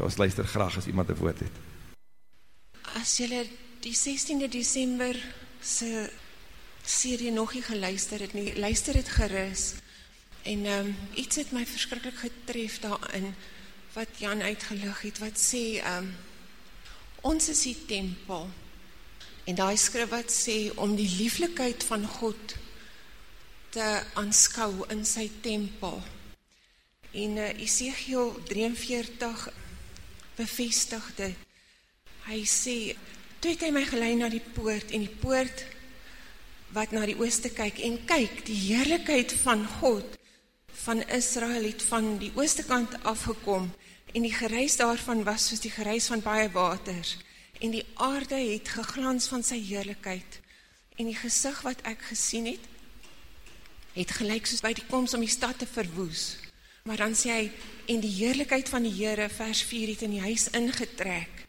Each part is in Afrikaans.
Ons luister graag as iemand een woord het. As jylle die 16de December se serie nog nie geluister het nie, luister het gerus. En um, iets het my verskrikkelijk getref daarin, wat Jan uitgelig het, wat sê, um, ons is die tempel. En die skrif wat sê, om die lieflikheid van God te aanskou in sy tempel. En uh, Ezekiel 43 bevestig dit. Hy sê, toe het hy my geleid na die poort, en die poort wat na die ooste kyk, en kyk, die heerlijkheid van God, van Israel het van die ooste kant afgekom, en die gereis daarvan was soos die gereis van baie waters, en die aarde het geglans van sy heerlijkheid, en die gezicht wat ek gesien het, het gelijk soos by die komst om die stad te verwoes, maar dan sê hy, en die heerlijkheid van die Heere, vers 4, het in die huis ingetrek,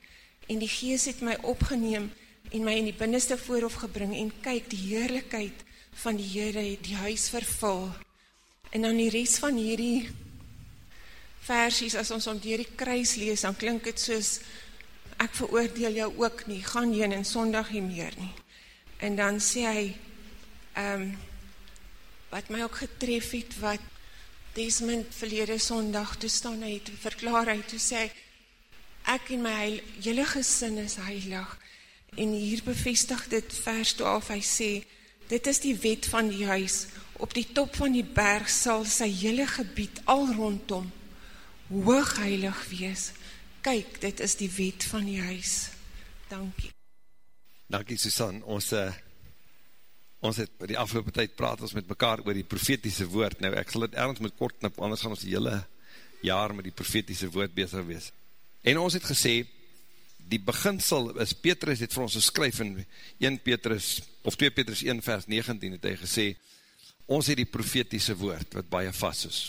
en die gees het my opgeneem, en my in die binneste voorhof gebring, en kyk, die heerlijkheid van die Heere het die huis vervul, en dan die rest van hierdie versies, as ons om die kruis lees, dan klink het soos, ek veroordeel jou ook nie, gaan jy in sondag nie meer nie. En dan sê hy, um, wat my ook getref het, wat Desmond verlede sondag toestaan het, verklaar hy, toe sê hy, ek en my heil, jylle gesin is heilig, en hier bevestig dit vers 12, hy sê, dit is die wet van die huis, op die top van die berg sal sy hele gebied al rondom hoogheilig wees. Kyk, dit is die wet van die huis. Dankie. Dankie Susan, ons uh, ons het die afgelopen tyd praat ons met mekaar oor die profetiese woord. Nou ek sal dit ergens met kort knip, anders gaan ons die hele jaar met die profetiese woord bezig wees. En ons het gesê, die beginsel is, Petrus het vir ons geskryf in 1 Petrus, of 2 Petrus 1 vers 19 het hy gesê, ons het die profetiese woord, wat baie vast is.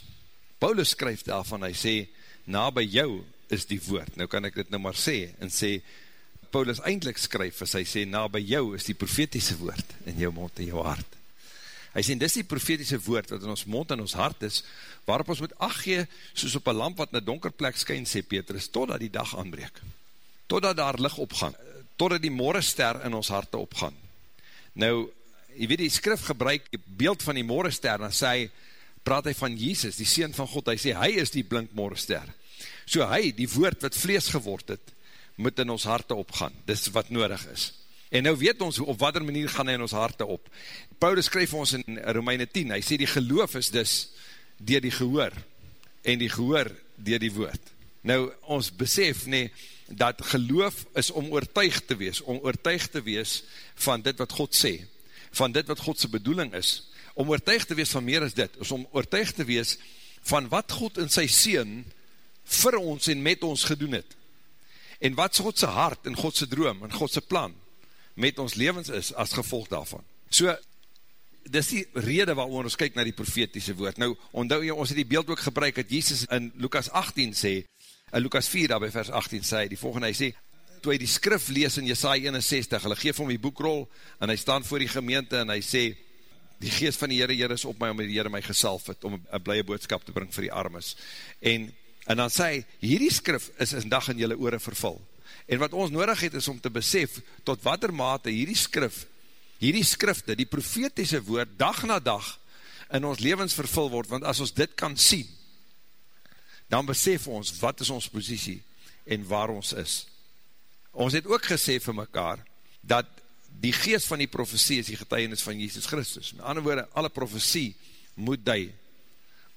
Paulus skryf daarvan, hy sê, na by jou is die woord. Nou kan ek dit nou maar sê, en sê, Paulus eindelijk skryf, as hy sê, na by jou is die profetiese woord, in jou mond en jou hart. Hy sê, dis die profetiese woord, wat in ons mond en ons hart is, waarop ons moet achtgee, soos op een lamp wat in een donker plek skyn, sê Petrus, totdat die dag aanbreek, totdat daar licht opgaan, totdat die morgenster in ons harte opgaan. Nou, jy weet die skrif gebruik, die beeld van die morgenster, dan sê hy, praat hy van Jesus, die Seen van God, hy sê, hy is die blink morgenster. So hy, die woord wat vlees geword het, moet in ons harte opgaan, dis wat nodig is. En nou weet ons, op wat manier gaan hy in ons harte op. Paulus skryf ons in Romeine 10, hy sê die geloof is dus dier die gehoor, en die gehoor dier die woord. Nou, ons besef nie, dat geloof is om oortuig te wees, om oortuig te wees van dit wat God sê, van dit wat Godse bedoeling is, om oortuig te wees van meer as dit, is om oortuig te wees van wat God in sy Seen vir ons en met ons gedoen het, en wat Godse hart en Godse droom en Godse plan met ons levens is as gevolg daarvan. So, dis die rede waarom ons kyk na die profetiese woord. Nou, onthou jy, ons het die beeld ook gebruik, dat Jesus in Lukas 18 sê, in Lukas 4, daar by vers 18 sê, die volgende, hy sê, toe hy die skrif lees in Jesaja 61, hulle geef hom die boekrol, en hy staan voor die gemeente, en hy sê, die geest van die Heere, Heere is op my, om die Heere my gesalf het, om een blije boodskap te bring vir die armes. En, en dan sê hy, hierdie skrif is een dag in jylle oore vervul. En wat ons nodig het, is om te besef, tot wat er mate hierdie skrif, hierdie skrifte, die profetiese woord, dag na dag, in ons levens vervul word, want as ons dit kan sien, dan besef ons, wat is ons posiesie, en waar ons is. Ons het ook gesê vir mekaar, dat die geest van die profesie is die getuienis van Jesus Christus. Met ander woorde, alle profesie moet die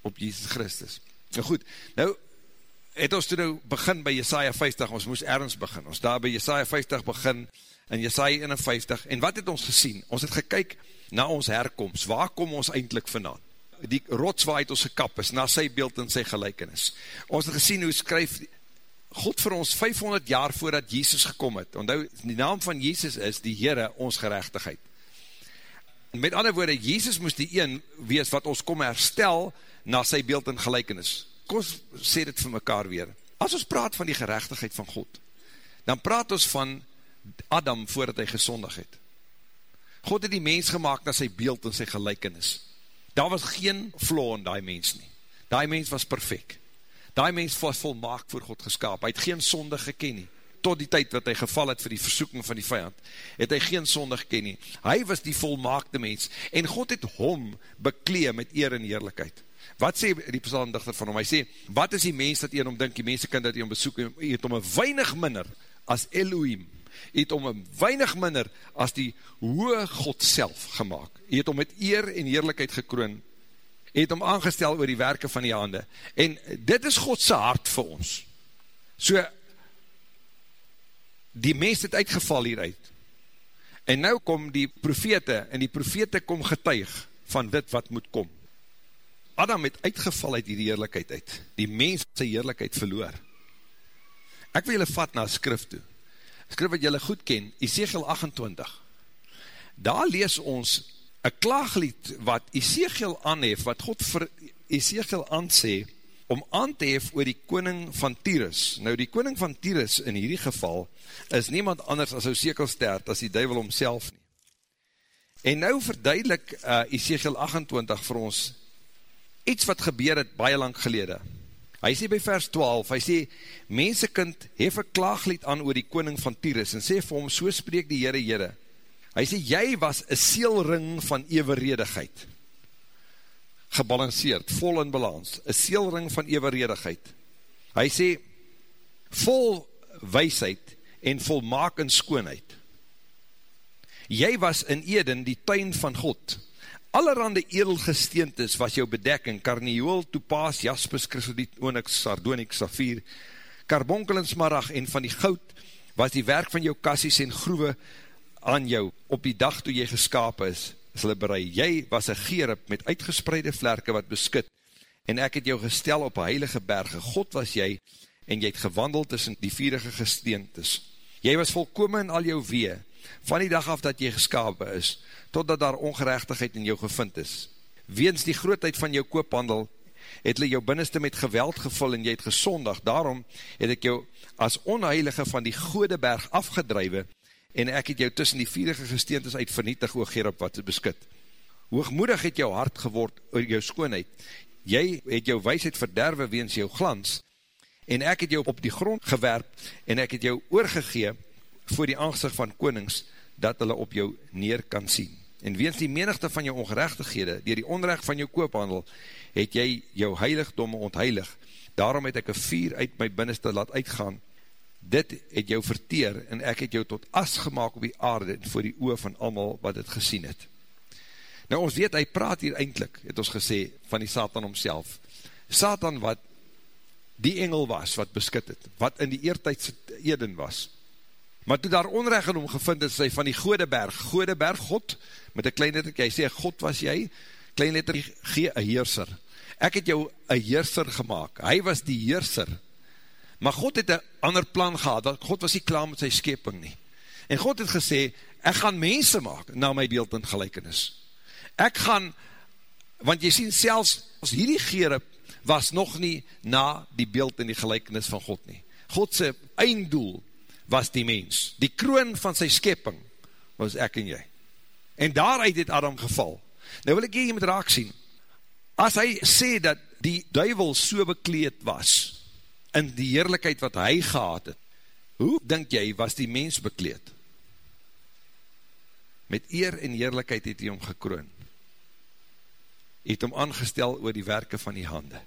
op Jesus Christus. Nou goed, nou het ons toe nou begin by Jesaja 50, ons moes ergens begin. Ons daar by Jesaja 50 begin, in Jesaja 51, en wat het ons gesien? Ons het gekyk na ons herkomst, waar kom ons eindelijk vandaan? Die rots waar het ons gekap is, na sy beeld en sy gelijkenis. Ons het gesien hoe skryf God vir ons 500 jaar voordat Jezus gekom het, want die naam van Jezus is die Heere ons gerechtigheid. Met ander woorde, Jezus moest die een wees wat ons kom herstel na sy beeld en gelijkenis. Kom ons sê dit vir mekaar weer. As ons praat van die gerechtigheid van God, dan praat ons van Adam voordat hy gesondig het. God het die mens gemaakt na sy beeld en sy gelijkenis. Daar was geen flaw in die mens nie. Die mens was perfect. Die mens was volmaak voor God geskaap. Hy het geen sonde geken nie. Tot die tyd wat hy geval het vir die versoeking van die vijand, het hy geen sonde geken nie. Hy was die volmaakte mens. En God het hom beklee met eer en eerlijkheid. Wat sê die psalmdichter van hom? Hy sê, wat is die mens dat een om dink, die mense kan dat een besoek, hy het om een weinig minder as Elohim, hy het om een weinig minder as die hoge God self gemaakt. Hy het om met eer en eerlijkheid gekroon het om aangestel oor die werke van die hande. En dit is Godse hart vir ons. So, die mens het uitgeval hieruit. En nou kom die profete, en die profete kom getuig van dit wat moet kom. Adam het uitgeval uit die heerlijkheid uit. Die mens sy heerlijkheid verloor. Ek wil julle vat na skrif toe. Skrif wat julle goed ken, Ezekiel 28. Daar lees ons een klaaglied wat Ezekiel aanhef, wat God vir Ezekiel aansê, om aan te hef oor die koning van Tyrus. Nou die koning van Tyrus in hierdie geval, is niemand anders as ou sekelstert, as die duivel omself nie. En nou verduidelik uh, Ezekiel 28 vir ons, iets wat gebeur het baie lang gelede. Hy sê by vers 12, hy sê, mensekind hef een klaaglied aan oor die koning van Tyrus, en sê vir hom, so spreek die Heere Heere, Hy sê, jy was een seelring van evenredigheid. Gebalanceerd, vol in balans. Een seelring van evenredigheid. Hy sê, vol weisheid en volmaak in skoonheid. Jy was in Eden die tuin van God. Allerhande edelgesteentes was jou bedekking, karniool, topaas, jaspis, chrysoliet, onyx, sardoniek, safier, karbonkel en smarag, en van die goud was die werk van jou kassies en groewe, aan jou. Op die dag toe jy geskapen is, is hulle berei, jy was een gerip met uitgespreide vlerke wat beskit, en ek het jou gestel op heilige berge, God was jy, en jy het gewandeld tussen die vierige gesteentes. Jy was volkome in al jou wee, van die dag af dat jy geskapen is, totdat daar ongerechtigheid in jou gevind is. Weens die grootheid van jou koophandel, het hulle jou binnenste met geweld gevul en jy het gesondig, daarom het ek jou as onheilige van die gode berg afgedrijwe, en ek het jou tussen die vierige gesteentes uit vernietig, o Gerop, wat het beskut. Hoogmoedig het jou hart geword oor jou skoonheid. Jy het jou wijsheid verderwe weens jou glans, en ek het jou op die grond gewerp, en ek het jou oorgegee voor die aangezicht van konings, dat hulle op jou neer kan sien. En weens die menigte van jou ongerechtighede, dier die onrecht van jou koophandel, het jy jou heiligdomme ontheilig. Daarom het ek een vier uit my binnenste laat uitgaan, dit het jou verteer en ek het jou tot as gemaakt op die aarde en voor die oor van allemaal wat het gesien het. Nou ons weet, hy praat hier eindelijk, het ons gesê, van die Satan omself. Satan wat die engel was, wat beskit het, wat in die eertijdse Eden was. Maar toe daar onrecht in hom gevind het, sy van die Godeberg, Godeberg, God, met een klein letter, jy sê, God was jy, klein letter, gee een heerser. Ek het jou een heerser gemaakt, hy was die heerser, Maar God het een ander plan gehad, want God was nie klaar met sy skeping nie. En God het gesê, ek gaan mense maak na my beeld en gelijkenis. Ek gaan, want jy sien selfs, as hierdie gerep was nog nie na die beeld en die gelijkenis van God nie. Godse einddoel was die mens. Die kroon van sy skeping was ek en jy. En daaruit het Adam geval. Nou wil ek jy met raak sien. As hy sê dat die duivel so bekleed was, in die heerlijkheid wat hy gehad het, hoe denk jy was die mens bekleed? Met eer en heerlijkheid het hy om gekroon. Hy het om aangestel oor die werke van die hande.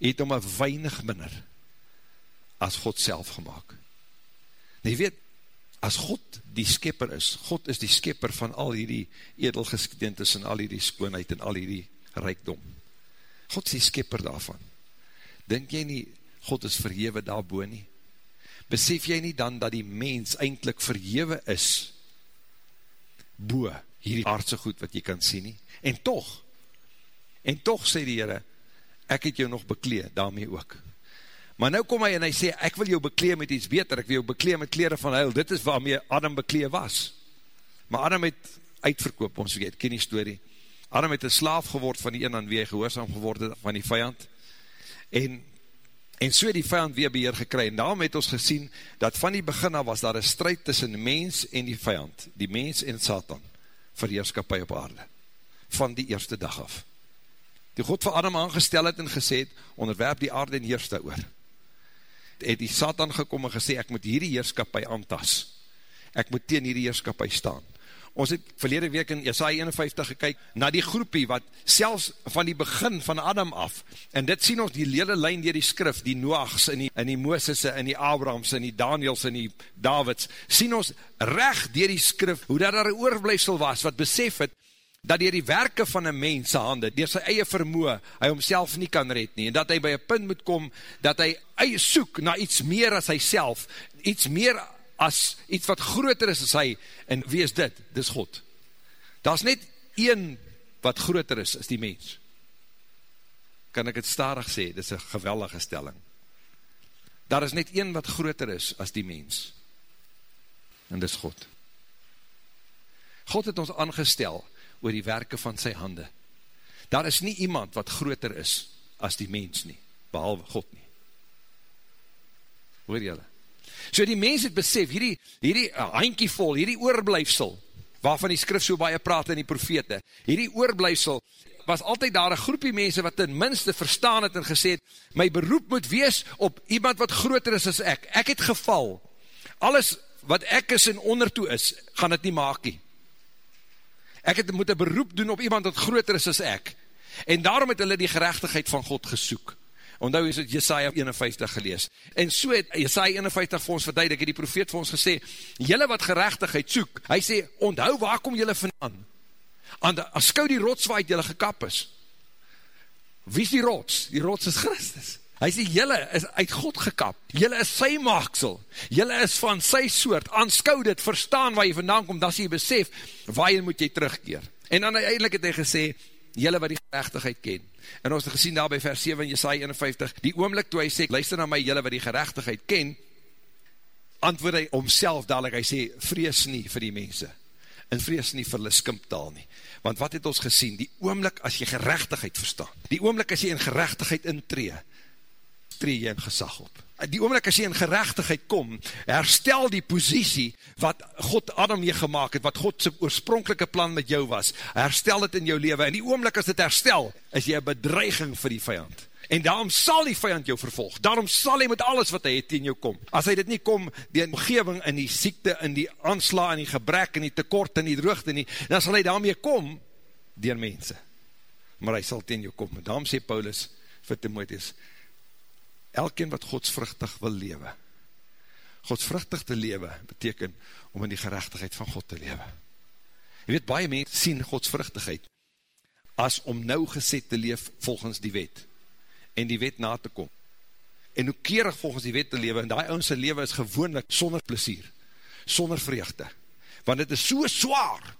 Hy het om een weinig minder as God self gemaakt. En jy weet, as God die skepper is, God is die skepper van al hierdie edelgeskeentes en al hierdie skoonheid en al hierdie rijkdom. God is die skepper daarvan. Denk jy nie, God is verhewe daarboe nie? Besef jy nie dan dat die mens eindelijk verhewe is boe hierdie aardse goed wat jy kan sien nie? En toch, en toch sê die Heere, ek het jou nog beklee, daarmee ook. Maar nou kom hy en hy sê, ek wil jou beklee met iets beter, ek wil jou beklee met kleren van huil, dit is waarmee Adam beklee was. Maar Adam het uitverkoop, ons weet, ken die story. Adam het een slaaf geword van die een aan wie hy gehoorzaam geworden van die vijand, en, en so die vijand weer beheer gekry, en daarom het ons gesien, dat van die begin af was daar een strijd tussen mens en die vijand, die mens en Satan, vir heerskapie op aarde, van die eerste dag af. die God vir Adam aangestel het en gesê het, onderwerp die aarde en heers daar oor. Het die Satan gekom en gesê, ek moet hierdie heerskapie aantas. Ek moet teen hierdie heerskapie staan. Ons het verlede week in Jesaja 51 gekyk na die groepie wat selfs van die begin van Adam af, en dit sien ons die lele lijn dier die skrif, die Noachs en die, en die Moosesse en die Abrahams en die Daniels en die Davids, sien ons recht dier die skrif, hoe dat daar een oorblijfsel was, wat besef het, dat dier die werke van een mens hande, dier sy eie vermoe, hy homself nie kan red nie, en dat hy by een punt moet kom, dat hy soek na iets meer as hy self, iets meer as iets wat groter is as hy, en wie is dit? Dis God. Daar is net een wat groter is as die mens. Kan ek het starig sê, dis een geweldige stelling. Daar is net een wat groter is as die mens. En dis God. God het ons aangestel oor die werke van sy hande. Daar is nie iemand wat groter is as die mens nie, behalwe God nie. Hoor jylle? So die mens het besef, hierdie, hierdie uh, handkie vol, hierdie oorblijfsel, waarvan die skrif so baie praat in die profete, hierdie oorblijfsel, was altyd daar een groepie mense wat ten minste verstaan het en gesê het, my beroep moet wees op iemand wat groter is as ek. Ek het geval. Alles wat ek is en ondertoe is, gaan het nie maak nie. Ek het moet een beroep doen op iemand wat groter is as ek. En daarom het hulle die gerechtigheid van God gesoek. Ondou is het Jesaja 51 gelees. En so het Jesaja 51 vir ons verduidelik, het die profeet vir ons gesê, jylle wat gerechtigheid soek, hy sê, onthou waar kom jylle vandaan? Aan skou die rots waar het jylle gekap is. Wie is die rots? Die rots is Christus. Hy sê, jylle is uit God gekap, jylle is sy maaksel, jylle is van sy soort, aanskou dit, verstaan waar jy vandaan kom, dat jy besef, waar jy moet jy terugkeer. En dan eindelijk het hy gesê, jylle wat die gerechtigheid ken. En ons het gesien daar by vers 7 in Jesaja 51, die oomlik toe hy sê, luister na my jylle wat die gerechtigheid ken, antwoord hy omself dadelijk, hy sê, vrees nie vir die mense, en vrees nie vir hulle skimptaal nie. Want wat het ons gesien? Die oomlik as jy gerechtigheid verstaan, die oomlik as jy in gerechtigheid intree, tree jy in gesag op. Die oomlik as jy in gerechtigheid kom, herstel die posiesie wat God Adam jy gemaakt het, wat God sy oorspronkelike plan met jou was, herstel het in jou leven, en die oomlik as dit herstel, is jy een bedreiging vir die vijand. En daarom sal die vijand jou vervolg, daarom sal hy met alles wat hy het in jou kom. As hy dit nie kom, die omgeving in die siekte, in die aansla, in die gebrek, in die tekort, in die droogte nie, dan sal hy daarmee kom, dier mense. Maar hy sal teen jou kom. En daarom sê Paulus vir Timotheus, elkeen wat godsvruchtig wil lewe. Godsvruchtig te lewe beteken om in die gerechtigheid van God te lewe. Je weet, baie mense sien godsvruchtigheid as om nou geset te leef volgens die wet en die wet na te kom. En hoe keerig volgens die wet te lewe, en die ounse lewe is gewoonlik sonder plesier, sonder vreugde, want het is so zwaar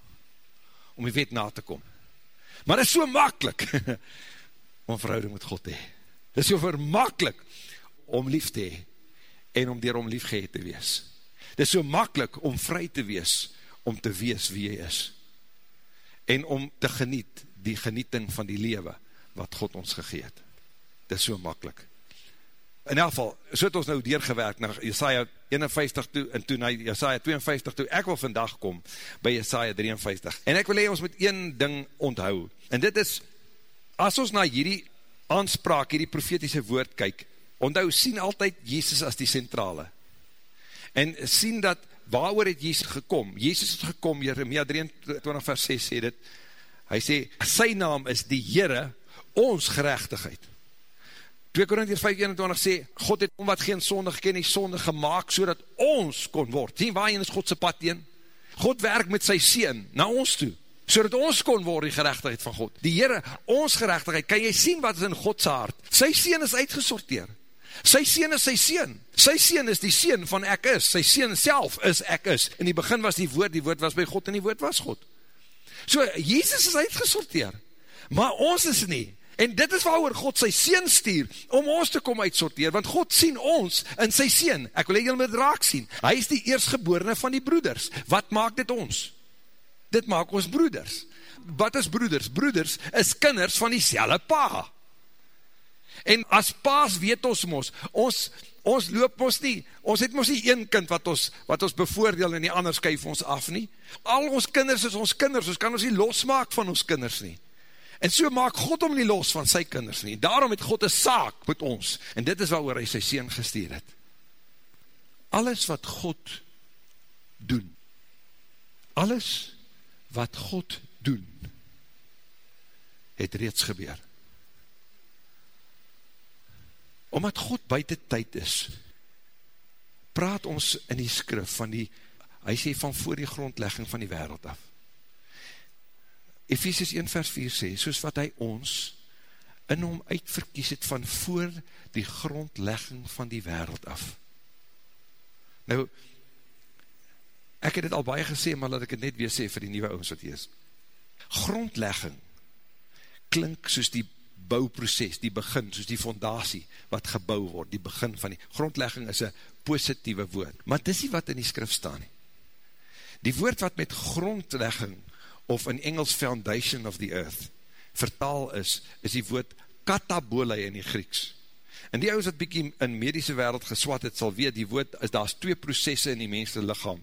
om die wet na te kom. Maar het is so makkelijk om verhouding met God te hee. Het is so vermakkelijk om lief te hee en om dier om liefgeheed te wees. Het is so makkelijk om vry te wees, om te wees wie jy is. En om te geniet die genieting van die lewe wat God ons gegeet. Het is so makkelijk. In elk geval, so het ons nou deurgewerkt na Jesaja 51 toe, en toe na Jesaja 52 toe, ek wil vandag kom by Jesaja 53. En ek wil hee ons met een ding onthou, en dit is, as ons na hierdie aanspraak, hierdie profetiese woord kyk, onthou, sien altyd Jezus as die centrale. En sien dat, waar het Jezus gekom? Jezus het gekom, Jeremia 23 vers 6 sê dit, hy sê, sy naam is die Heere, ons gerechtigheid. 2 Korintiërs 5:21 sê God het om wat geen sonde geken nie sonde gemaak sodat ons kon word. Sien waarheen is God se pad teen? God werk met sy seun na ons toe sodat ons kon word die geregtigheid van God. Die Here, ons geregtigheid. Kan jy sien wat is in God se hart? Sy seun is uitgesorteer. Sy seun is sy seun. Sy seun is die seun van ek is. Sy seun self is ek is. In die begin was die woord, die woord was by God en die woord was God. So Jesus is uitgesorteer. Maar ons is nie. En dit is waarover God sy Seen stuur, om ons te kom uitsorteer, want God sien ons in sy Seen. Ek wil jy met raak sien. Hy is die eerstgeborene van die broeders. Wat maak dit ons? Dit maak ons broeders. Wat is broeders? Broeders is kinders van die pa. En as paas weet ons mos, ons, ons loop ons nie, ons het mos nie een kind wat ons, wat ons bevoordeel en die ander skuif ons af nie. Al ons kinders is ons kinders, ons kan ons nie losmaak van ons kinders nie. En so maak God om nie los van sy kinders nie. Daarom het God een saak met ons. En dit is waar hy sy sien gesteer het. Alles wat God doen, alles wat God doen, het reeds gebeur. Omdat God buiten tyd is, praat ons in die skrif van die, hy sê van voor die grondlegging van die wereld af. Ephesians 1 vers 4 sê, soos wat hy ons in hom uitverkies het van voor die grondlegging van die wereld af. Nou, ek het het al baie gesê, maar laat ek het net weer sê vir die nieuwe oons wat hier is. Grondlegging klink soos die bouwproces, die begin, soos die fondatie wat gebouw word, die begin van die grondlegging is een positieve woord, maar dis nie wat in die skrif staan nie. Die woord wat met grondlegging of in Engels foundation of the earth, vertaal is, is die woord katabole in die Grieks. En die ouds wat bykie in medische wereld geswat het, sal weet, die woord is, daar is twee processe in die menselijke lichaam.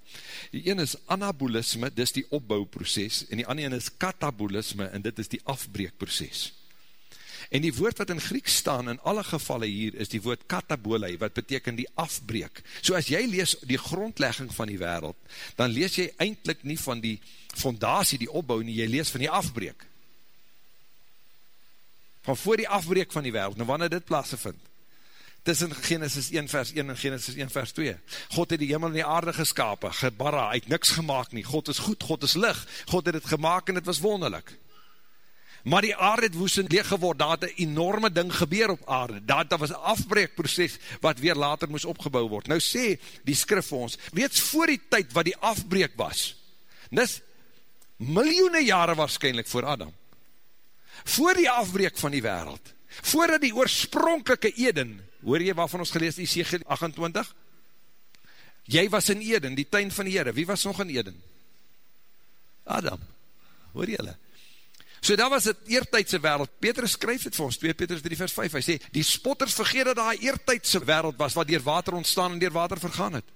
Die een is anabolisme, dis die opbouwproces, en die ander is katabolisme, en dit is die afbreekproces. En die woord wat in Grieks staan, in alle gevalle hier, is die woord katabole, wat beteken die afbreek. So as jy lees die grondlegging van die wereld, dan lees jy eindelijk nie van die fondatie, die opbouw nie, jy lees van die afbreek. Van voor die afbreek van die wereld, nou wanneer dit plaas vind, tussen Genesis 1 vers 1 en Genesis 1 vers 2. God het die hemel en die aarde geskapen, gebarra, het niks gemaakt nie, God is goed, God is lig, God het het gemaakt en het was wonderlik. Maar die aarde het woest en leeg geword, daar het een enorme ding gebeur op aarde, daar, daar was een afbreekproces wat weer later moes opgebouw word. Nou sê die skrif vir ons, weets voor die tyd wat die afbreek was, dis miljoene jare waarschijnlijk voor Adam, voor die afbreek van die wereld, voordat die oorspronkelike Eden, hoor jy waarvan ons gelees, Ezekiel 28? Jy was in Eden, die tuin van die Heere, wie was nog in Eden? Adam, hoor jy hulle? So daar was het eertijdse wereld, Petrus skryf het vir ons, 2 Petrus 3 vers 5, hy sê, die spotters vergeet dat daar eertijdse wereld was, wat dier water ontstaan en dier water vergaan het.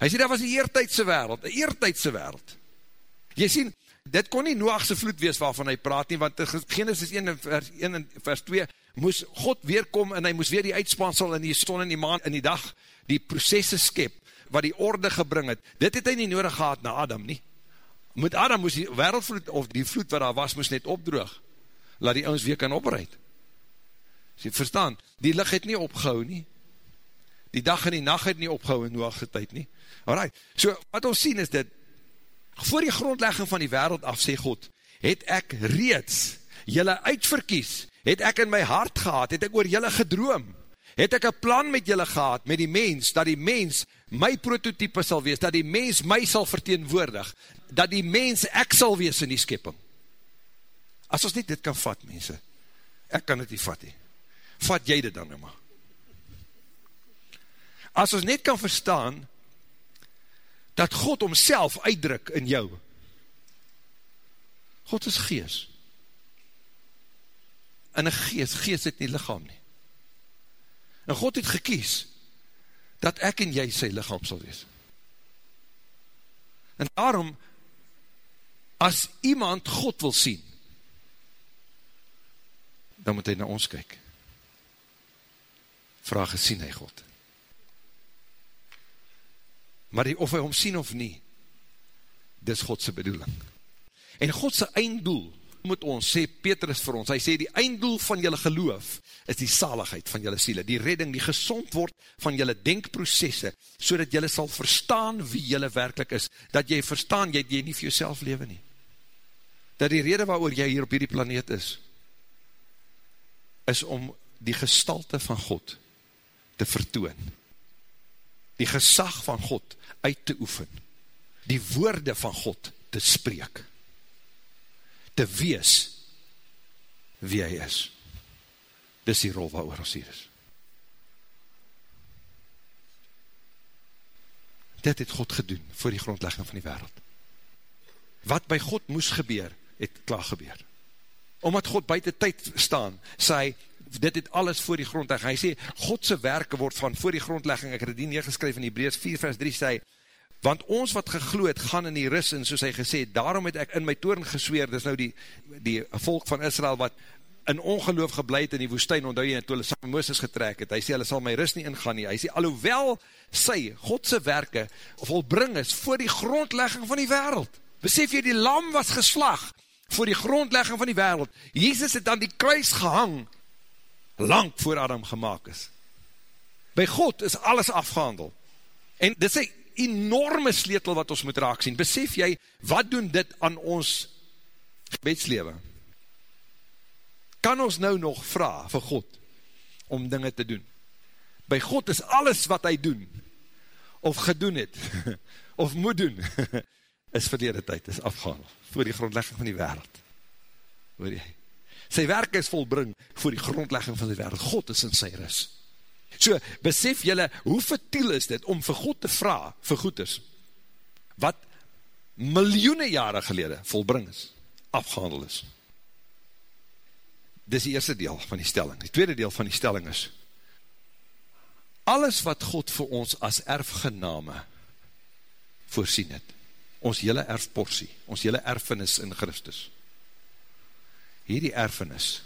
Hy sê, daar was die eertijdse wereld, die eertijdse wereld. Jy sien, dit kon nie Noachse vloed wees waarvan hy praat nie, want Genesis 1 vers, 1 en vers 2, moes God weerkom en hy moes weer die uitspansel in die son en die maan in die dag, die processe skep, wat die orde gebring het. Dit het hy nie nodig gehad na Adam nie. Met Adam moes die wereldvloed, of die vloed wat daar was, moes net opdroog. Laat die ons weer kan opreid. Sy verstaan, die licht het nie opgehou nie. Die dag en die nacht het nie opgehou in Noachse tyd nie. Alright, so wat ons sien is dit, voor die grondlegging van die wereld af, sê God, het ek reeds jylle uitverkies, het ek in my hart gehad, het ek oor jylle gedroom, het ek een plan met jylle gehad, met die mens, dat die mens my prototype sal wees, dat die mens my sal verteenwoordig, dat die mens ek sal wees in die skepping. As ons nie dit kan vat, mense, ek kan dit nie vat nie, vat jy dit dan nou maar. As ons net kan verstaan, dat God omself uitdruk in jou. God is gees. En een gees, gees het nie lichaam nie. En God het gekies, dat ek en jy sy lichaam sal wees. En daarom, as iemand God wil sien, dan moet hy na ons kyk. Vraag, sien hy God? maar die, of hy hom sien of nie, dis Godse bedoeling. En Godse einddoel, moet ons, sê Petrus vir ons, hy sê die einddoel van jylle geloof, is die saligheid van jylle siele, die redding, die gezond word van jylle denkprocesse, so dat jylle sal verstaan wie jylle werkelijk is, dat jy verstaan, jy, jy nie vir jyself leven nie. Dat die rede waarover jy hier op hierdie planeet is, is om die gestalte van God te vertoon, die gesag van God uit te oefen, die woorde van God te spreek, te wees wie hy is. Dis die rol waar ons hier is. Dit het God gedoen voor die grondlegging van die wereld. Wat by God moes gebeur, het klaar gebeur. Omdat God buiten tyd staan, sê hy, dit het alles voor die grondlegging. Hy sê, Godse werke word van voor die grondlegging, ek het die neergeskryf in Hebreus 4 vers 3, sê Want ons wat gegloed gaan in die ris, en soos hy gesê, daarom het ek in my toren gesweer, dis nou die, die volk van Israel, wat in ongeloof gebleid in die woestijn, onthou jy, toe hulle saam Mooses getrek het, hy sê, hulle sal my ris nie ingaan nie, hy sê, alhoewel sy, Godse werke, volbring is, voor die grondlegging van die wereld, besef jy, die lam was geslag, voor die grondlegging van die wereld, Jezus het aan die kruis gehang, lang voor Adam gemaakt is, by God is alles afgehandel, en dit is enorme sleutel wat ons moet raak sien. Besef jy, wat doen dit aan ons gebedslewe? Kan ons nou nog vraag vir God om dinge te doen? By God is alles wat hy doen, of gedoen het, of moet doen, is verlede tyd, is afgehaal, voor die grondlegging van die wereld. Hoor jy? Sy werk is volbring voor die grondlegging van die wereld. God is in sy ris. So, besef jylle, hoe vertiel is dit om vir God te vraag, vir goeders, wat miljoene jare gelede volbring is, afgehandel is. Dit is die eerste deel van die stelling. Die tweede deel van die stelling is, alles wat God vir ons as erfgename voorsien het, ons hele erfporsie, ons hele erfenis in Christus, hierdie erfenis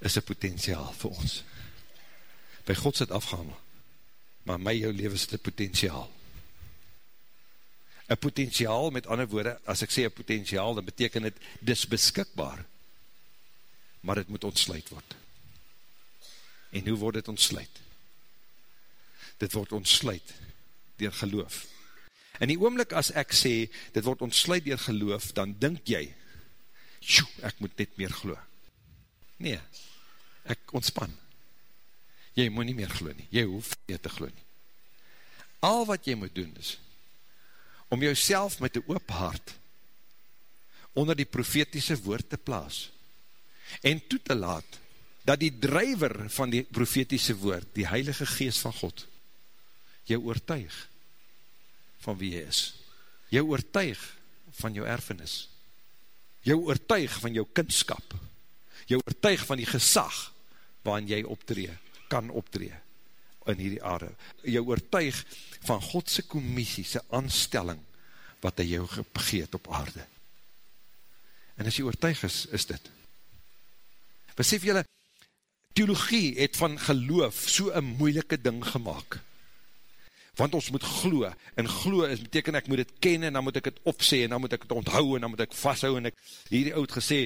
is een potentiaal vir ons by God sit afgehandel, maar my jou leven sit een potentiaal. Een potentiaal, met ander woorde, as ek sê een potentiaal, dan beteken het, dis beskikbaar, maar het moet ontsluit word. En hoe word het ontsluit? Dit word ontsluit dier geloof. In die oomlik as ek sê, dit word ontsluit dier geloof, dan dink jy, joe, ek moet net meer geloof. Nee, ek ontspan jy moet nie meer glo nie, jy hoef nie te glo nie. Al wat jy moet doen is, om jouself met die oop hart, onder die profetiese woord te plaas, en toe te laat, dat die drijver van die profetiese woord, die heilige geest van God, jou oortuig van wie jy is, jou oortuig van jou erfenis, jou oortuig van jou kindskap, jou oortuig van die gesag, waarin jy optree, kan optree in hierdie aarde. Jou oortuig van Godse commissie, sy aanstelling, wat hy jou gegeet op aarde. En as jy oortuig is, is dit. Besef jylle, theologie het van geloof so een moeilike ding gemaakt. Want ons moet glo, en glo is, beteken ek moet het ken, en dan moet ek het opse, en dan moet ek het onthou, en dan moet ek vasthou, en ek, hierdie oud gesê,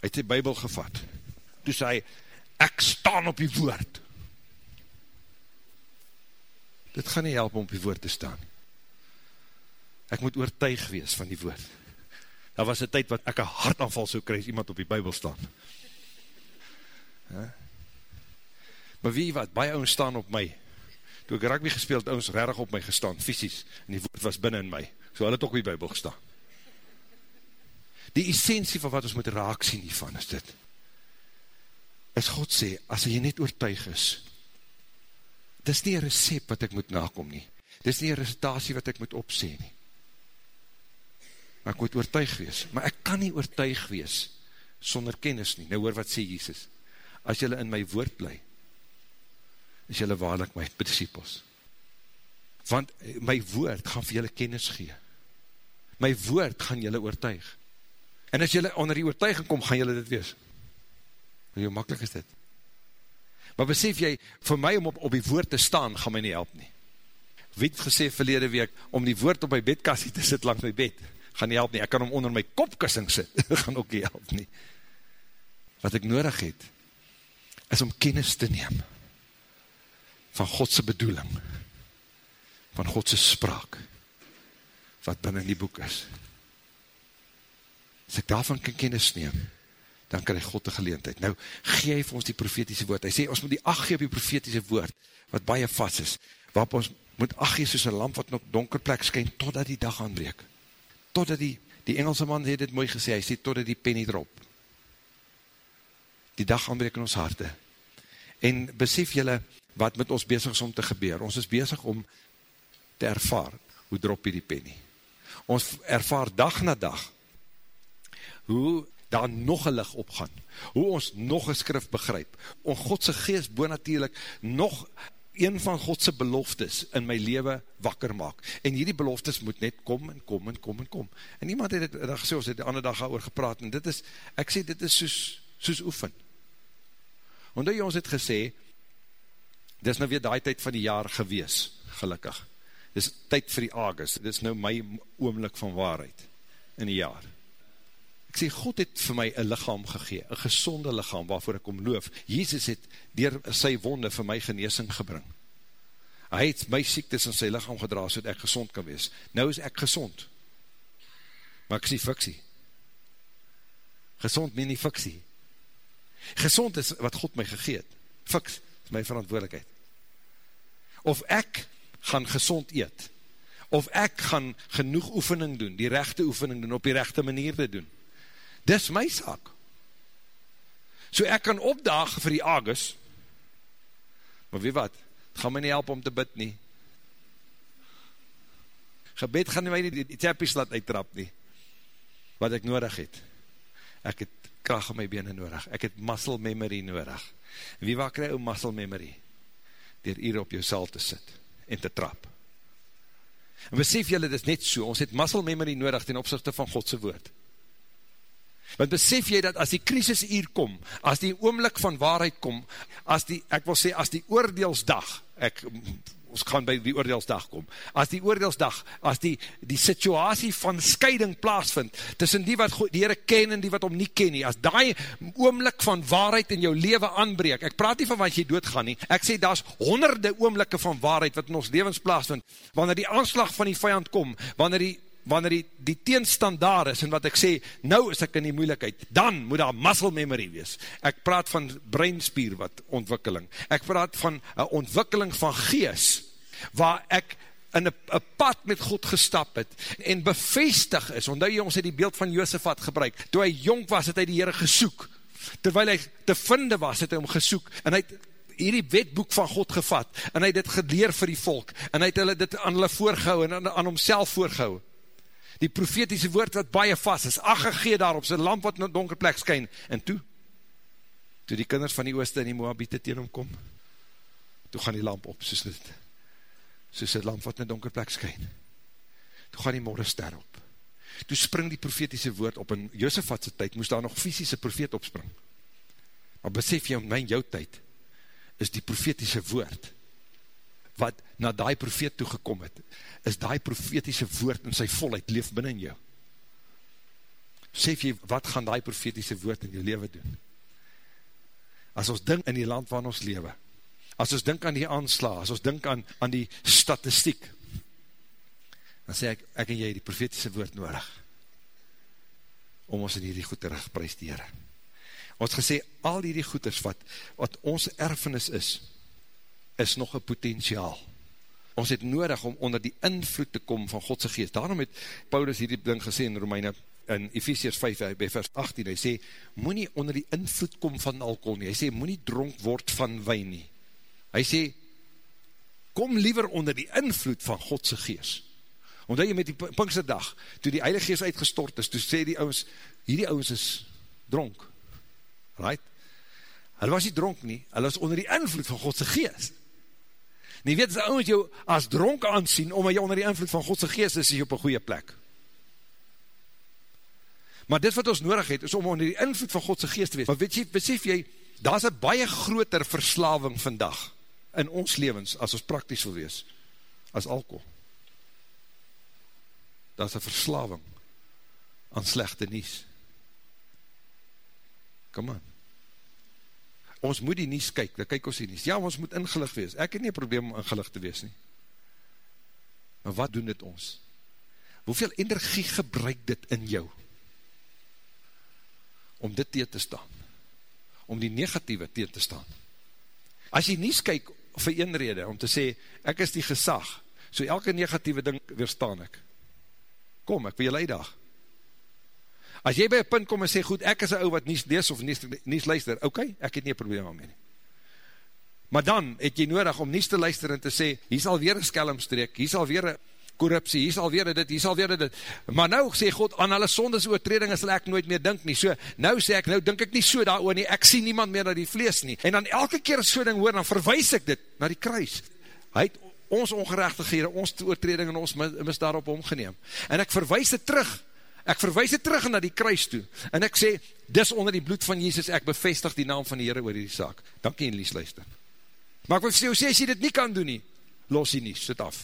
hy het die bybel gevat. Toe sê hy, ek staan op die woord. Dit gaan nie help om op die woord te staan. Ek moet oortuig wees van die woord. Daar was een tyd wat ek een hartaanval so krijg, iemand op die bybel staan. Ja? Maar wie wat, baie ouwens staan op my. Toe ek rugby gespeeld, ouwens rarig op my gestaan, fysisk, en die woord was binnen in my. So hulle het ook op die bybel gestaan. Die essentie van wat ons moet raak sien hiervan is dit is God sê, as hy net oortuig is, dis nie een recept wat ek moet nakom nie, dis nie een recitatie wat ek moet opsê nie, maar ek moet oortuig wees, maar ek kan nie oortuig wees, sonder kennis nie, nou hoor wat sê Jesus, as jylle in my woord bly, is jylle waarlik my disciples, want my woord gaan vir jylle kennis gee, my woord gaan jylle oortuig, en as jylle onder die oortuiging kom, gaan jylle dit wees, Hoe makkelijk is dit? Maar besef jy, vir my om op, op die woord te staan, gaan my nie help nie. Wie het gesê verlede week, om die woord op my bedkassie te sit langs my bed, gaan nie help nie. Ek kan om onder my kopkussing sit, gaan ook nie help nie. Wat ek nodig het, is om kennis te neem, van Godse bedoeling, van Godse spraak, wat binnen die boek is. As ek daarvan kan kennis neem, dan krijg God die geleentheid. Nou, geef ons die profetiese woord. Hy sê, ons moet die acht gee op die profetiese woord, wat baie vast is, waarop ons moet acht gee soos een lamp wat op donker plek skyn, totdat die dag aanbreek. Totdat die, die Engelse man het dit mooi gesê, hy sê, totdat die penny drop. Die dag aanbreek in ons harte. En besef jylle, wat met ons bezig is om te gebeur. Ons is bezig om te ervaar, hoe drop jy die penny. Ons ervaar dag na dag, hoe daar nog een lig opgaan, hoe ons nog een skrif begryp, om Godse geest boonatuurlijk nog een van Godse beloftes in my leven wakker maak. En hierdie beloftes moet net kom en kom en kom en kom. En iemand het het gesê, ons het die ander dag oor gepraat, en dit is, ek sê, dit is soos, soos oefen. Omdat jy ons het gesê, dit is nou weer die tyd van die jaar gewees, gelukkig. Dit is tyd vir die August, dit is nou my oomlik van waarheid in die jaar. Ek sê, God het vir my een lichaam gegee, een gezonde lichaam waarvoor ek om loof. Jezus het dier sy wonde vir my geneesing gebring. Hy het my siektes in sy lichaam gedra, so ek gezond kan wees. Nou is ek gezond. Maar ek is nie fiksie. Gezond meen nie fiksie. Gezond is wat God my gegeet. Fiks is my verantwoordelikheid. Of ek gaan gezond eet, of ek gaan genoeg oefening doen, die rechte oefening doen, op die rechte manier te doen, Dis my saak. So ek kan opdaag vir die Agus, maar weet wat, het gaan my nie help om te bid nie. Gebed gaan my nie die tjappies laat uittrap nie, wat ek nodig het. Ek het kracht in my bene nodig, ek het muscle memory nodig. En wie waar krijg ou muscle memory? Door hier op jou sal te sit en te trap. En besef jylle, dit is net so, ons het muscle memory nodig ten opzichte van Godse woord. Want besef jy dat as die krisis hier kom, as die oomlik van waarheid kom, as die, ek wil sê, as die oordeelsdag, ek, ons gaan by die oordeelsdag kom, as die oordeelsdag, as die, die situasie van scheiding plaasvind, tussen die wat die Heere ken en die wat om nie ken nie, as die oomlik van waarheid in jou leven aanbreek, ek praat nie van wat jy doodgaan nie, ek sê, daar is honderde oomlikke van waarheid wat in ons levens plaasvind, wanneer die aanslag van die vijand kom, wanneer die wanneer die, die teenstand daar is, en wat ek sê, nou is ek in die moeilikheid, dan moet daar muscle memory wees. Ek praat van breinspier wat ontwikkeling. Ek praat van een ontwikkeling van gees, waar ek in een pad met God gestap het, en bevestig is, omdat jy ons het die beeld van Jozefat gebruik, toe hy jong was, het hy die Heere gesoek, terwijl hy te vinde was, het hy hom gesoek, en hy het hierdie wetboek van God gevat, en hy het dit geleer vir die volk, en hy het hulle dit aan hulle voorgehou, en aan, aan homself voorgehou, die profetiese woord wat baie vast is, ach gegee daar op sy lamp wat in die donker plek skyn, en toe, toe die kinders van die ooste en die Moabite teen hom kom, toe gaan die lamp op, soos dit, soos die lamp wat in die donker plek skyn, toe gaan die morgenster op, toe spring die profetiese woord op, in Josefatse tyd moest daar nog fysische profeet opspring, maar besef jy om my jou tyd, is die profetiese woord, wat na die profeet toegekom het, is die profetiese woord in sy volheid leef binnen jou. Sef jy, wat gaan die profetiese woord in jou leven doen? As ons dink in die land waar ons lewe, as ons dink aan die aansla, as ons dink aan, aan die statistiek, dan sê ek, ek en jy die profetiese woord nodig, om ons in hierdie goed terugprijs te heren. Ons gesê, al hierdie goeders wat, wat ons erfenis is, is nog een potentiaal. Ons het nodig om onder die invloed te kom van Godse geest. Daarom het Paulus hierdie ding gesê in Romeine, in Ephesians 5, by vers 18, hy sê, moet nie onder die invloed kom van alcohol nie. Hy sê, moet nie dronk word van wijn nie. Hy sê, kom liever onder die invloed van Godse geest. Omdat jy met die Pinkse dag, toe die Heilige Geest uitgestort is, toe sê die ouwens, hierdie ouwens is dronk. Right? Hulle was nie dronk nie, hulle was onder die invloed van Godse geest. Nie weet, as die ouwens jou as dronk aansien, omdat jy onder die invloed van Godse geest is, is jy op een goeie plek. Maar dit wat ons nodig het, is om onder die invloed van Godse geest te wees. Maar weet jy, besef jy, daar is een baie groter verslaving vandag, in ons levens, as ons praktisch wil wees, as alcohol. Daar is een verslaving, aan slechte nies. Come on ons moet die nies kyk, dan kyk ons die nies, ja, ons moet ingelig wees, ek het nie probleem om ingelig te wees nie, maar wat doen dit ons? Hoeveel energie gebruik dit in jou, om dit tegen te staan, om die negatieve tegen te staan? As jy nies kyk, vir een rede, om te sê, ek is die gesag, so elke negatieve ding weerstaan ek, kom, ek wil jy leidag, As jy by een punt kom en sê, goed, ek is een ou wat nies lees of nies, nies luister, ok, ek het nie een probleem aan my nie. Maar dan het jy nodig om nies te luister en te sê, hier is alweer een skelmstreek, hier is alweer een korruptie, hier is alweer dit, hier is alweer dit, maar nou sê God, aan hulle sondes oortredinge sal ek nooit meer dink nie, so, nou sê ek, nou dink ek nie so daar nie, ek sien niemand meer na die vlees nie, en dan elke keer as so ding hoor, dan verwijs ek dit na die kruis, hy het ons ongerechtighede, ons oortreding en ons mis daarop omgeneem, en ek verwijs dit terug, ek verwijs dit terug na die kruis toe, en ek sê, dis onder die bloed van Jesus, ek bevestig die naam van die Heere oor die saak, dankie en lies luister, maar ek wil sê, as jy dit nie kan doen nie, los jy nie, sit af,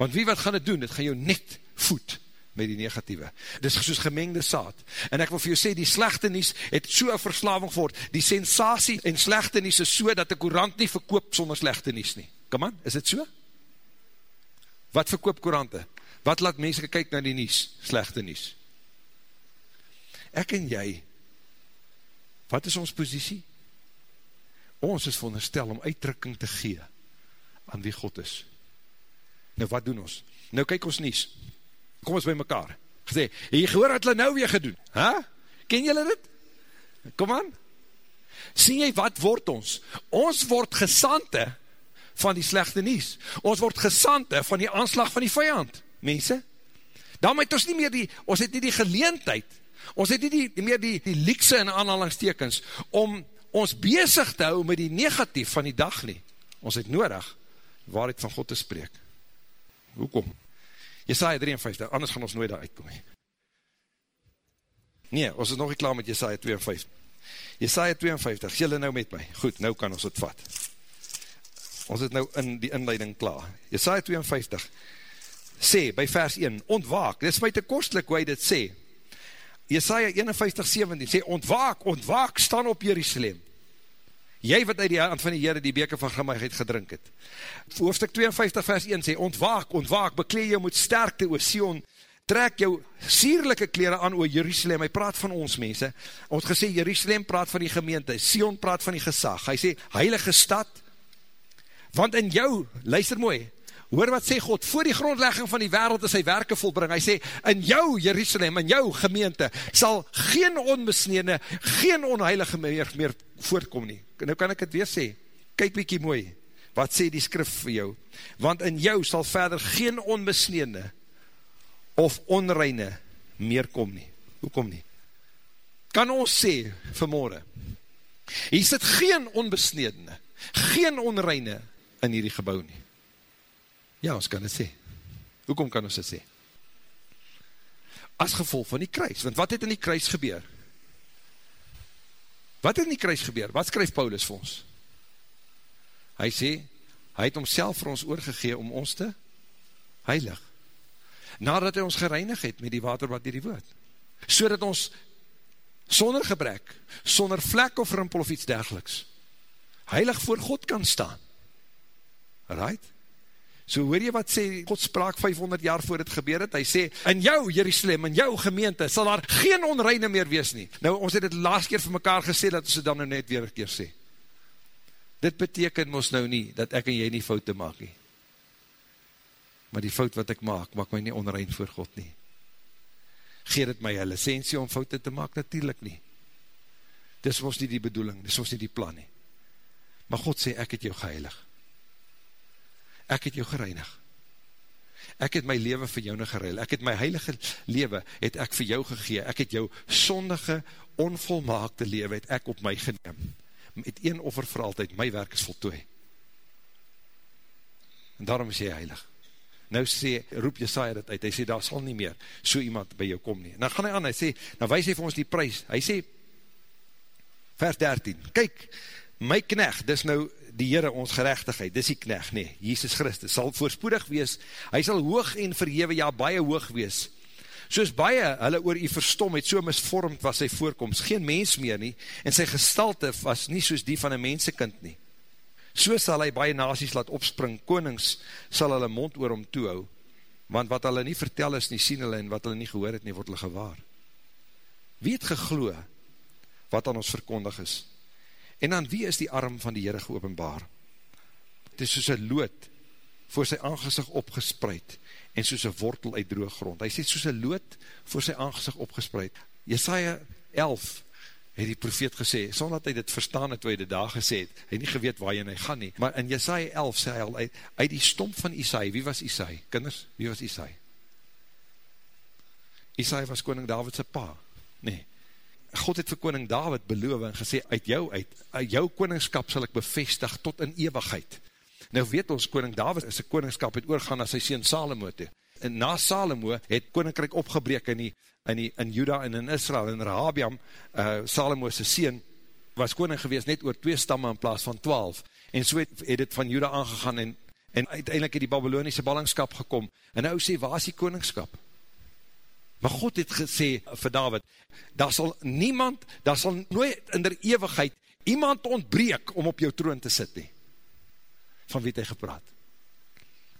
Want wie wat gaan het doen? Het gaan jou net voed met die negatieve. Dit is soos gemengde saad. En ek wil vir jou sê, die slechte nies het so een verslaving voort. Die sensatie en slechte nies is so, dat die courant nie verkoop sonder slechte nies nie. Kom aan, is dit so? Wat verkoop courante? Wat laat mense kyk na die nies? Slechte nies. Ek en jy, wat is ons positie? Ons is veronderstel om uitdrukking te gee aan wie God is. Nou wat doen ons? Nou kyk ons nies. Kom ons by mekaar. Gesê, jy gehoor wat hulle nou weer gedoen. Ha? Ken julle dit? Kom aan. Sien jy wat word ons? Ons word gesante van die slechte nies. Ons word gesante van die aanslag van die vijand. Mense? Daarom het ons nie meer die, ons het nie die geleentheid, ons het nie die, meer die, die liekse en aanhalingstekens, om ons bezig te hou met die negatief van die dag nie. Ons het nodig waarheid van God te spreek. Hoekom? Jesaja 53, anders gaan ons nooit daar uitkom. Nee, ons is nog nie klaar met Jesaja 52. Jesaja 52, jylle nou met my. Goed, nou kan ons het vat. Ons het nou in die inleiding klaar. Jesaja 52, sê, by vers 1, ontwaak, dit is my te kostelik hoe hy dit sê. Jesaja 51, 17, sê, ontwaak, ontwaak, staan op Jerusalem. Jy wat uit die hand van die Heere die beker van grimmigheid gedrink het. Hoofdstuk 52 vers 1 sê, ontwaak, ontwaak, beklee jou met sterkte oor Sion, trek jou sierlijke kleren aan oor Jerusalem, hy praat van ons mense, ons gesê, Jerusalem praat van die gemeente, Sion praat van die gesag, hy sê, heilige stad, want in jou, luister mooi, hoor wat sê God, voor die grondlegging van die wereld is hy werke volbring, hy sê, in jou Jerusalem, in jou gemeente, sal geen onbesnede, geen onheilige meer, meer voortkom nie, nou kan ek het weer sê, kyk bykie mooi, wat sê die skrif vir jou, want in jou sal verder geen onbesnede, of onreine, meer kom nie, hoe kom nie, kan ons sê, vanmorgen, hier sit geen onbesnede, geen onreine, in hierdie gebouw nie, Ja, ons kan het sê. Hoekom kan ons het sê? As gevolg van die kruis. Want wat het in die kruis gebeur? Wat het in die kruis gebeur? Wat skryf Paulus vir ons? Hy sê, hy het homself vir ons oorgegee om ons te heilig. Nadat hy ons gereinig het met die water wat die woord. So dat ons sonder gebrek, sonder vlek of rimpel of iets dergeliks, heilig voor God kan staan. Right? So hoor jy wat sê, God spraak 500 jaar voor het gebeur het, hy sê, in jou Jerusalem, in jou gemeente, sal daar geen onreine meer wees nie. Nou, ons het het laatst keer vir mekaar gesê, dat ons het dan nou net weer een keer sê. Dit beteken ons nou nie, dat ek en jy nie foute maak nie. Maar die fout wat ek maak, maak my nie onrein voor God nie. Geer het my een licentie om foute te maak? Natuurlijk nie. Dis ons nie die bedoeling, dis ons nie die plan nie. Maar God sê, ek het jou geheilig ek het jou gereinig. Ek het my leven vir jou nog gereil. Ek het my heilige leven, het ek vir jou gegee. Ek het jou sondige, onvolmaakte leven, het ek op my geneem. Met een offer vir altyd, my werk is voltooi. En daarom is jy heilig. Nou sê, roep Jesaja dit uit, hy sê, daar sal nie meer so iemand by jou kom nie. Nou gaan hy aan, hy sê, nou wees hy vir ons die prijs. Hy sê, vers 13, kyk, my knecht, dis nou die Heere ons gerechtigheid, dis die knecht, nee, Jesus Christus, sal voorspoedig wees, hy sal hoog en verhewe, ja, baie hoog wees, soos baie hulle oor u verstom het, so misvormd was sy voorkomst, geen mens meer nie, en sy gestalte was nie soos die van een mensekind nie, so sal hy baie nasies laat opspring, konings sal hulle mond oor om toehou, want wat hulle nie vertel is, nie sien hulle, en wat hulle nie gehoor het, nie word hulle gewaar. Wie het gegloe, wat aan ons verkondig is, En aan wie is die arm van die Heere geopenbaar? Het is soos een lood voor sy aangezicht opgespreid en soos een wortel uit droog grond. Hy sê soos een lood voor sy aangezicht opgespreid. Jesaja 11 het die profeet gesê, sonder dat hy dit verstaan het, wat hy dit daar gesê het, hy nie geweet waar hy gaan nie, maar in Jesaja 11 sê hy al, uit, uit die stomp van Isai, wie was Isai? Kinders, wie was Isai? Isai was koning David sy pa, nee, God het vir koning David beloof en gesê, uit jou uit, uit jou koningskap sal ek bevestig tot in eeuwigheid. Nou weet ons, koning David is koningskap het oorgaan na sy sien Salomo toe. En na Salomo het koninkrijk opgebreek in die, in die, in Juda en in Israel, en Rahabiam, uh, Salomo sy sien, was koning gewees net oor twee stamme in plaas van twaalf. En so het, het het van Juda aangegaan en, en uiteindelik het die Babyloniese ballingskap gekom. En nou sê, waar is die koningskap? Maar God het gesê vir David, daar sal niemand, daar sal nooit in der eeuwigheid iemand ontbreek om op jou troon te sit nie. Van wie het hy gepraat?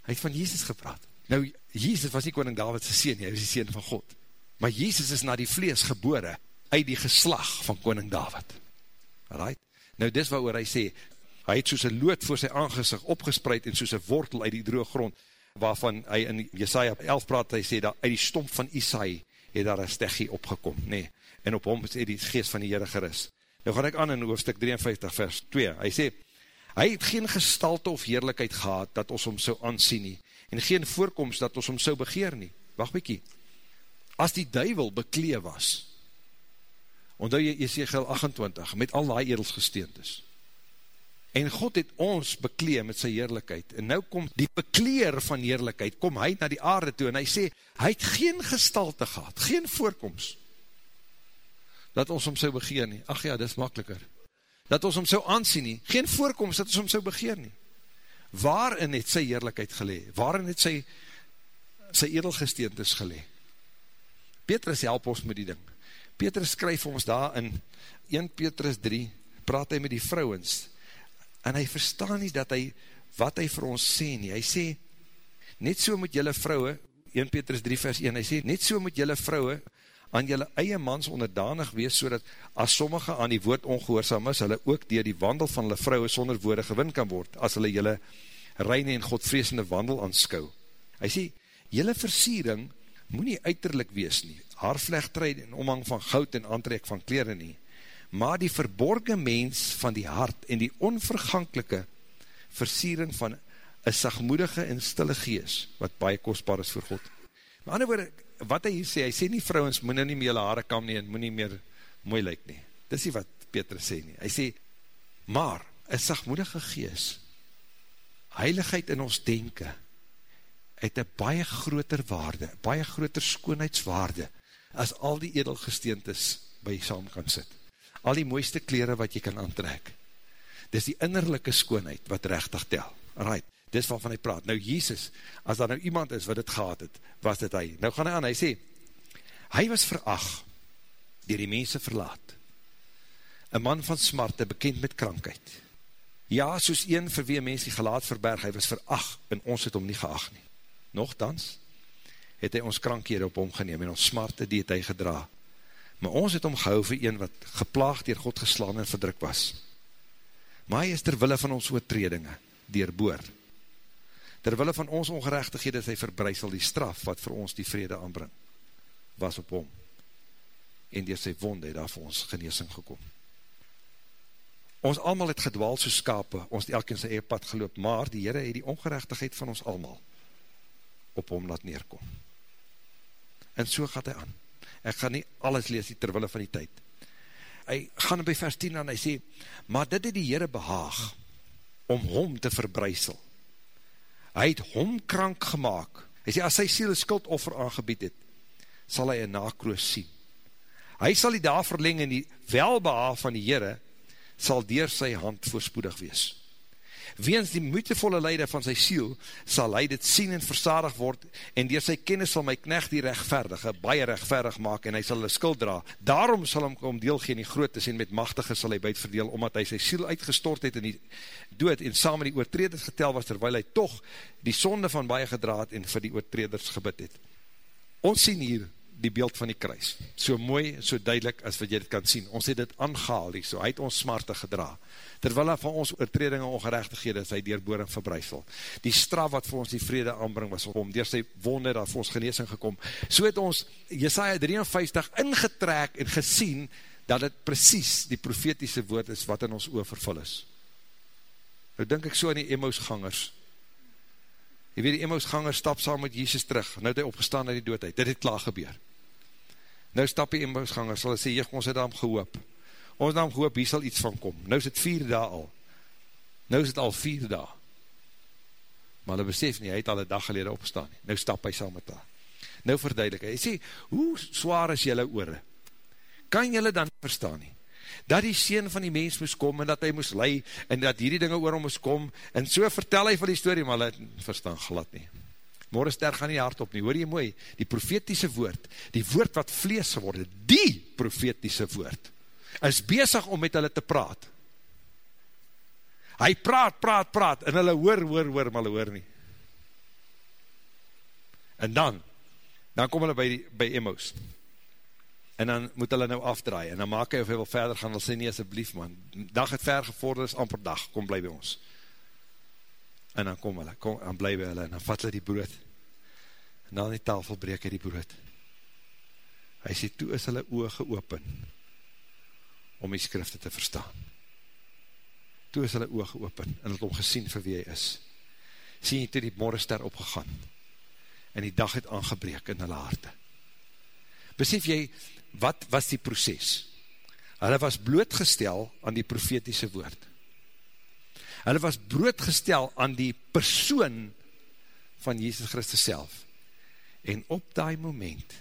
Hy het van Jezus gepraat. Nou, Jezus was nie koning David sy sien, hy was die sien van God. Maar Jezus is na die vlees gebore uit die geslag van koning David. Right? Nou, dis wat hy sê, hy het soos een lood voor sy aangezicht opgespreid en soos een wortel uit die droge grond waarvan hy in Jesaja 11 praat, hy sê, dat uit die stomp van Isai het daar een steggie opgekom, nee, en op hom het die geest van die Heere geris. Nou gaan ek aan in hoofdstuk 53 vers 2, hy sê, hy het geen gestalte of heerlijkheid gehad, dat ons hom so aansien nie, en geen voorkomst dat ons hom so begeer nie. Wacht bykie, as die duivel beklee was, onthou jy Ezekiel 28, met al die edels gesteend is, En God het ons bekleed met sy heerlijkheid. En nou kom die bekleer van heerlijkheid, kom hy na die aarde toe en hy sê, hy het geen gestalte gehad, geen voorkomst. Dat ons om so begeer nie. Ach ja, dit is makkeliker. Dat ons om so aansien nie. Geen voorkomst dat ons om so begeer nie. Waarin het sy heerlijkheid gelee? Waarin het sy, sy edelgesteentes gelee? Petrus help ons met die ding. Petrus skryf ons daar in 1 Petrus 3, praat hy met die vrouwens, en hy verstaan nie dat hy, wat hy vir ons sê nie, hy sê, net so moet jylle vrouwe, 1 Petrus 3 vers 1, hy sê, net so moet jylle vrouwe, aan jylle eie mans onderdanig wees, so dat as sommige aan die woord ongehoorzaam is, hulle ook dier die wandel van hulle vrouwe sonder woorde gewin kan word, as hulle jylle reine en godvreesende wandel aanskou. Hy sê, jylle versiering moet nie uiterlik wees nie, haarvlegtreid en omhang van goud en aantrek van kleren nie, maar die verborgen mens van die hart en die onvergankelike versiering van een sagmoedige en stille gees, wat baie kostbaar is vir God. Maar ander woorde, wat hy hier sê, hy sê nie vrouwens, moet nou nie meer haare kam nie, en moet nie meer mooi lyk nie. Dis nie wat Petrus sê nie. Hy sê, maar, een sagmoedige gees, heiligheid in ons denken, het een baie groter waarde, baie groter skoonheidswaarde, as al die edelgesteentes by saam kan sit al die mooiste kleren wat jy kan aantrek. Dis die innerlijke skoonheid wat rechtig tel. Right, dis waarvan hy praat. Nou Jesus, as daar nou iemand is wat het gehad het, was dit hy. Nou gaan hy aan, hy sê, hy was veracht, dier die mense verlaat. Een man van smarte, bekend met krankheid. Ja, soos een vir wie mens die gelaat verberg, hy was veracht, en ons het hom nie geacht nie. Nogthans, het hy ons krankhede op hom geneem, en ons smarte die het hy gedra maar ons het omgehou vir een wat geplaagd dier God geslaan en verdruk was. Maar hy is terwille van ons oortredinge, dierboor. Terwille van ons ongerechtighede is hy verbreisel die straf wat vir ons die vrede aanbring, was op hom. En dier sy wonde het daar vir ons geneesing gekom. Ons allemaal het gedwaal soos skape, ons het elk in sy eie pad geloop, maar die Heere het die ongerechtigheid van ons allemaal op hom laat neerkom. En so gaat hy aan ek gaan nie alles lees terwille van die tyd. Hy gaan by vers 10 aan, hy sê, maar dit het die Heere behaag, om hom te verbreisel. Hy het hom krank gemaakt. Hy sê, as sy siel skuldoffer aangebied het, sal hy een nakroos sien. Hy sal die daar verleng en die welbehaag van die Heere, sal dier sy hand voorspoedig wees weens die moeitevolle leide van sy siel, sal hy dit sien en versadig word, en dier sy kennis sal my knecht die rechtverdige, baie rechtverdig maak, en hy sal hulle skuld dra. Daarom sal hom om deel geen die grootes, en met machtige sal hy buit verdeel, omdat hy sy siel uitgestort het in die dood, en saam met die oortreders getel was, terwijl hy toch die sonde van baie gedraad, en vir die oortreders gebid het. Ons sien hier, die beeld van die kruis. So mooi, so duidelik as wat jy dit kan sien. Ons het dit aangehaal, so hy het ons smarte gedra. Terwille van ons oortreding en hy dierboor en verbreisel. Die straf wat vir ons die vrede aanbring was om, dier sy wonder dat vir ons geneesing gekom. So het ons Jesaja 53 ingetrek en gesien dat het precies die profetiese woord is wat in ons oor vervul is. Nou denk ek so aan die Emmausgangers. Jy weet die Emmausgangers stap saam met Jesus terug, nou het hy opgestaan uit die doodheid, dit het klaar gebeur. Nou stap die Emmausgangers, sal hy sê, ons het daarom gehoop, ons het daarom gehoop, hier sal iets van kom, nou is het vier dae al, nou is het al vier dae, maar hulle besef nie, hy het al een dag gelede opgestaan, nou stap hy saam met daar, nou verduidelik hy, sê, hoe zwaar is jylle oore, kan jylle dan verstaan nie, dat die sien van die mens moes kom, en dat hy moes lei, en dat hierdie dinge oor hom moes kom, en so vertel hy van die story, maar hy verstaan glad nie. Morgenster gaan nie hard op nie, hoor jy mooi, die profetiese woord, die woord wat vlees geworden, die profetiese woord, is bezig om met hulle te praat. Hy praat, praat, praat, en hulle hoor, hoor, hoor, maar hulle hoor nie. En dan, dan kom hulle by, die, by Emmaus, en dan moet hulle nou afdraai, en dan maak hy of hy wil verder gaan, hulle sê nie asjeblief man, dag het ver gevorder is, amper dag, kom bly by ons. En dan kom hulle, kom, dan bly by hulle, en dan vat hulle die brood, en dan die tafel breek hy die brood. Hy sê, toe is hulle oog geopen, om die skrifte te verstaan. Toe is hulle oog geopen, en het om gesien vir wie hy is. Sien jy toe die morgenster opgegaan, en die dag het aangebreek in hulle harte. Besef jy, wat was die proces? Hulle was blootgestel aan die profetiese woord. Hulle was blootgestel aan die persoon van Jesus Christus self. En op die moment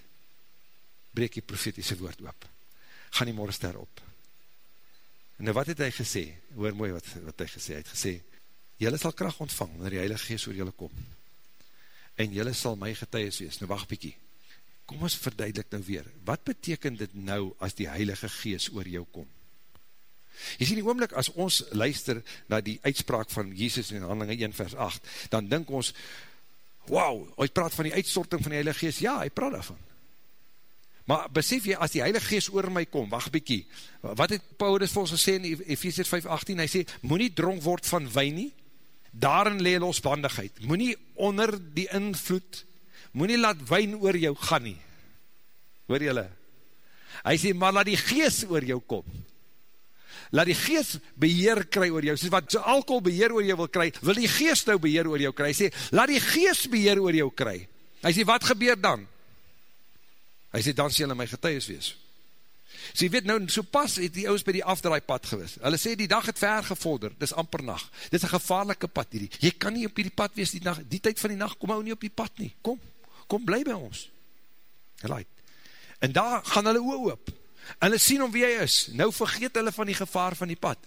breek die profetiese woord op. Gaan die morgenster op. En nou wat het hy gesê? Hoor mooi wat, wat hy gesê. Hy het gesê, jylle sal kracht ontvang, wanneer die heilige geest oor jylle kom. En jylle sal my getuies wees. Nou wacht bykie kom ons verduidelik nou weer, wat beteken dit nou as die Heilige Gees oor jou kom? Jy sien die oomlik, as ons luister na die uitspraak van Jesus in handelinge 1 vers 8, dan dink ons, wauw, hy praat van die uitstorting van die Heilige Gees, ja, hy praat daarvan. Maar besef jy, as die Heilige Gees oor my kom, wacht bykie, wat het Paulus ons gesê in Ephesians 5:18, hy sê, moet nie dronk word van wijn nie, daarin lee losbandigheid, moet nie onder die invloed moet nie laat wijn oor jou gaan nie. Hoor jylle? Hy sê, maar laat die gees oor jou kom. Laat die gees beheer kry oor jou. Soos wat so alcohol beheer oor jou wil kry, wil die gees nou beheer oor jou kry. Hy sê, laat die gees beheer oor jou kry. Hy sê, wat gebeur dan? Hy sê, dan sê jylle my getuies wees. So jy weet nou, so pas het die ouders by die afdraai pad gewis. Hulle sê, die dag het ver gevorder, dis amper nacht. Dit is een gevaarlike pad hierdie. Jy kan nie op die pad wees die, nacht, die tyd van die nacht, kom hou nie op die pad nie. Kom kom bly by ons. Right. En daar gaan hulle oor oop. Hulle sien om wie hy is. Nou vergeet hulle van die gevaar van die pad.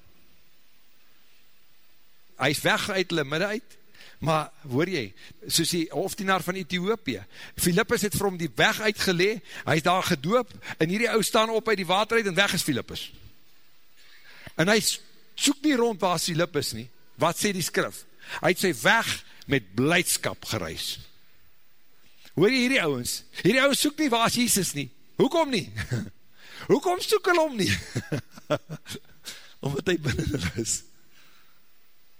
Hy is weg uit hulle midden uit, maar hoor jy, soos die hoofdienaar van Ethiopië, Philippus het vir hom die weg uitgelee, hy is daar gedoop, en hierdie ou staan op uit die water uit, en weg is Philippus. En hy soek nie rond waar is Philippus nie, wat sê die skrif? Hy het sy weg met blijdskap gereis. Hoor jy hierdie ouwens? Hierdie ouwens soek nie waar is Jesus nie. Hoekom nie? Hoekom soek hulle om nie? Omdat hy binnen hulle is.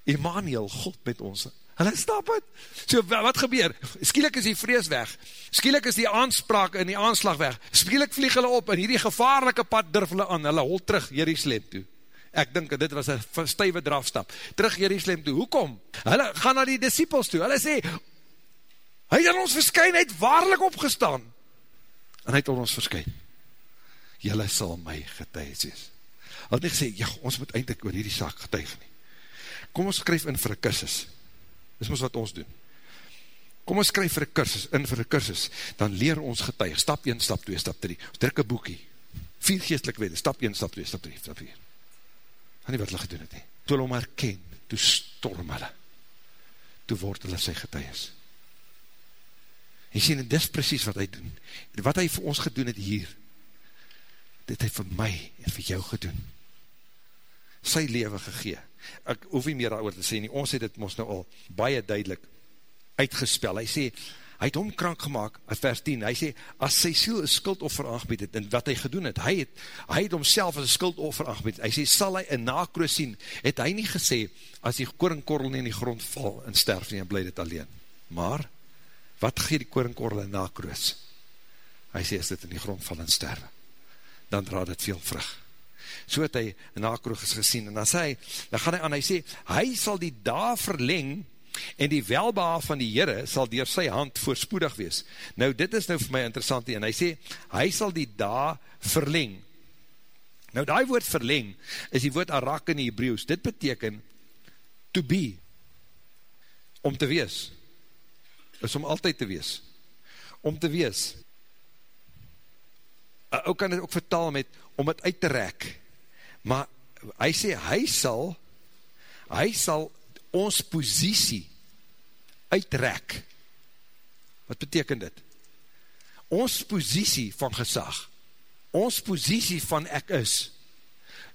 Emmanuel, God met ons. Hulle stap het. So wat gebeur? Skielik is die vrees weg. Skielik is die aanspraak en die aanslag weg. Skielik vlieg hulle op en hierdie gevaarlike pad durf hulle aan. Hulle hol terug Jerusalem toe. Ek dink dit was een stuive drafstap. Terug Jerusalem toe. Hoekom? Hulle gaan na die disciples toe. Hulle sê, Hy het aan ons verskyn, hy het waarlik opgestaan. En hy het aan ons verskyn. Julle sal my getuig wees. Hy het nie gesê, ja, ons moet eindelijk oor hierdie saak getuig nie. Kom ons skryf in vir een kursus. Dis ons wat ons doen. Kom ons skryf vir een kursus, in vir een kursus, dan leer ons getuig. Stap 1, stap 2, stap 3. Ons druk een boekie. Vier geestelik weten. Stap 1, stap 2, stap 3, stap 4. Gaan nie wat hulle gedoen het nie. Toe hulle om herken, toe storm hulle. Toe word hulle sy getuigs. Hy sê, en dis precies wat hy doen. Wat hy vir ons gedoen het hier, dit hy vir my en vir jou gedoen. Sy leven gegee. Ek hoef nie meer oor te sê nie, ons het het ons nou al baie duidelik uitgespel. Hy sê, hy het hom krank gemaakt, vers 10, hy sê, as sy siel een skuldoffer aangebied het, en wat hy gedoen het, hy het, hy het homself as een skuldoffer aangebied, hy sê, sal hy een nakroos sien, het hy nie gesê, as die koringkorrel nie in die grond val, en sterf nie, en bly dit alleen. Maar, wat gee die koringkorrel na kroos? Hy sê, as dit in die grond val en sterwe, dan draad het veel vrug. So het hy nakroegers gesien. En dan sê hy, dan gaan hy aan, hy sê, hy sal die dag verleng, en die welbaar van die Heere sal dier sy hand voorspoedig wees. Nou, dit is nou vir my interessant, en hy sê, hy sal die dag verleng. Nou, die woord verleng, is die woord arak in die Hebrews, dit beteken, to be, om te wees, is om altyd te wees, om te wees, ook kan het ook vertaal met, om het uit te rek, maar hy sê, hy sal, hy sal ons posiesie uitrek. Wat beteken dit? Ons posiesie van gesag, ons posiesie van ek is,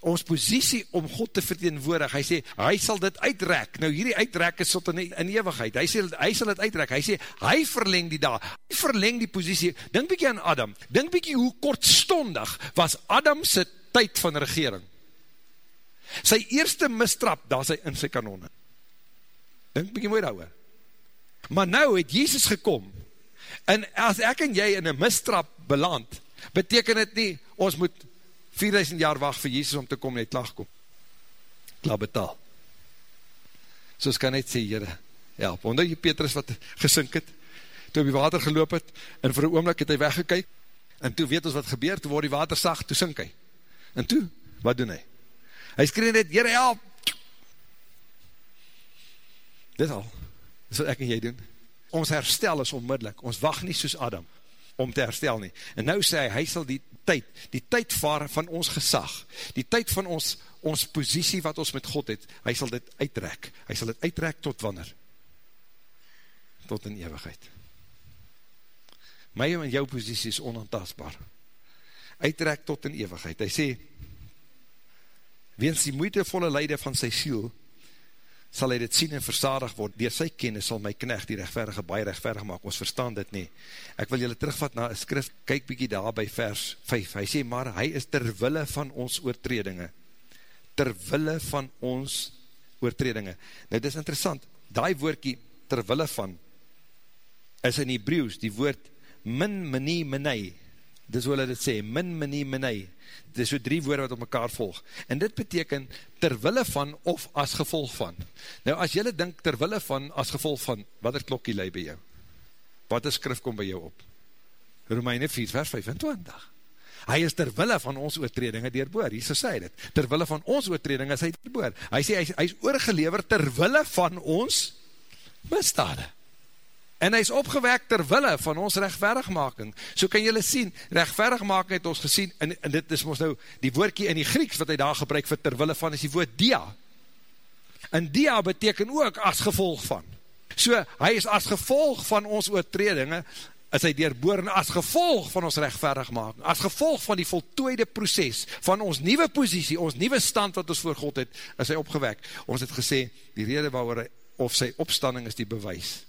ons posiesie om God te verteenwoordig, hy sê, hy sal dit uitrek, nou hierdie uitrek is tot in, in eeuwigheid, hy sê, hy sal dit uitrek, hy sê, hy verleng die dag, hy verleng die posiesie, denk bykie aan Adam, denk bykie hoe kortstondig was Adam sy tyd van regering, sy eerste mistrap, daar sy in sy kanone, Dink bykie mooi daar Maar nou het Jezus gekom, en as ek en jy in een mistrap beland, beteken het nie, ons moet 4000 jaar wacht vir Jezus om te kom en hy klaar kom. Klaar betaal. Soos kan net sê, jyre, help. Onder jy Petrus wat gesink het, toe op die water geloop het, en vir een oomlik het hy weggekyk, en toe weet ons wat gebeur, toe word die water sag, toe sink hy. En toe, wat doen hy? Hy skree net, jyre, help, Dit al, dis wat ek en jy doen. Ons herstel is onmiddellik, ons wacht nie soos Adam, om te herstel nie. En nou sê hy, hy sal die tyd, die tyd van ons gesag, die tyd van ons, ons posiesie wat ons met God het, hy sal dit uitrek. Hy sal dit uitrek tot wanneer? Tot in eeuwigheid. My en jou posiesie is onantastbaar. Uitrek tot in eeuwigheid. Hy sê, weens die moeitevolle leide van sy siel, sal hy dit sien en versadig word, dier sy kennis sal my knecht die rechtverige baie rechtverig maak, ons verstaan dit nie. Ek wil julle terugvat na een skrif, kyk bykie daar by vers 5, hy sê, maar hy is terwille van ons oortredinge, terwille van ons oortredinge. Nou, dit is interessant, die woordkie, terwille van, is in Hebrews, die woord, min, minie, minie, dis hoe hulle dit sê, min, minie, minie, dit is so drie woorde wat op mekaar volg, en dit beteken terwille van of as gevolg van. Nou as jylle dink terwille van as gevolg van, wat er klokkie lei by jou? Wat er skrif kom by jou op? Romeine 4 vers 25. Hy is terwille van ons oortredinge deurboor, hier sê dit, terwille van ons oortredinge is hy deurboor. Hy sê, hy, hy is oorgelever terwille van ons misdade. En hy is opgewek terwille van ons rechtverigmaking. So kan jylle sien, rechtverigmaking het ons gesien, en, en dit is ons nou, die woordkie in die Grieks wat hy daar gebruik vir terwille van, is die woord dia. En dia beteken ook as gevolg van. So, hy is as gevolg van ons oortredinge, is hy deurboren as gevolg van ons rechtverigmaking, as gevolg van die voltooide proces, van ons nieuwe positie, ons nieuwe stand wat ons voor God het, is hy opgewek. Ons het gesê, die rede waar hy, of sy opstanding is die bewys,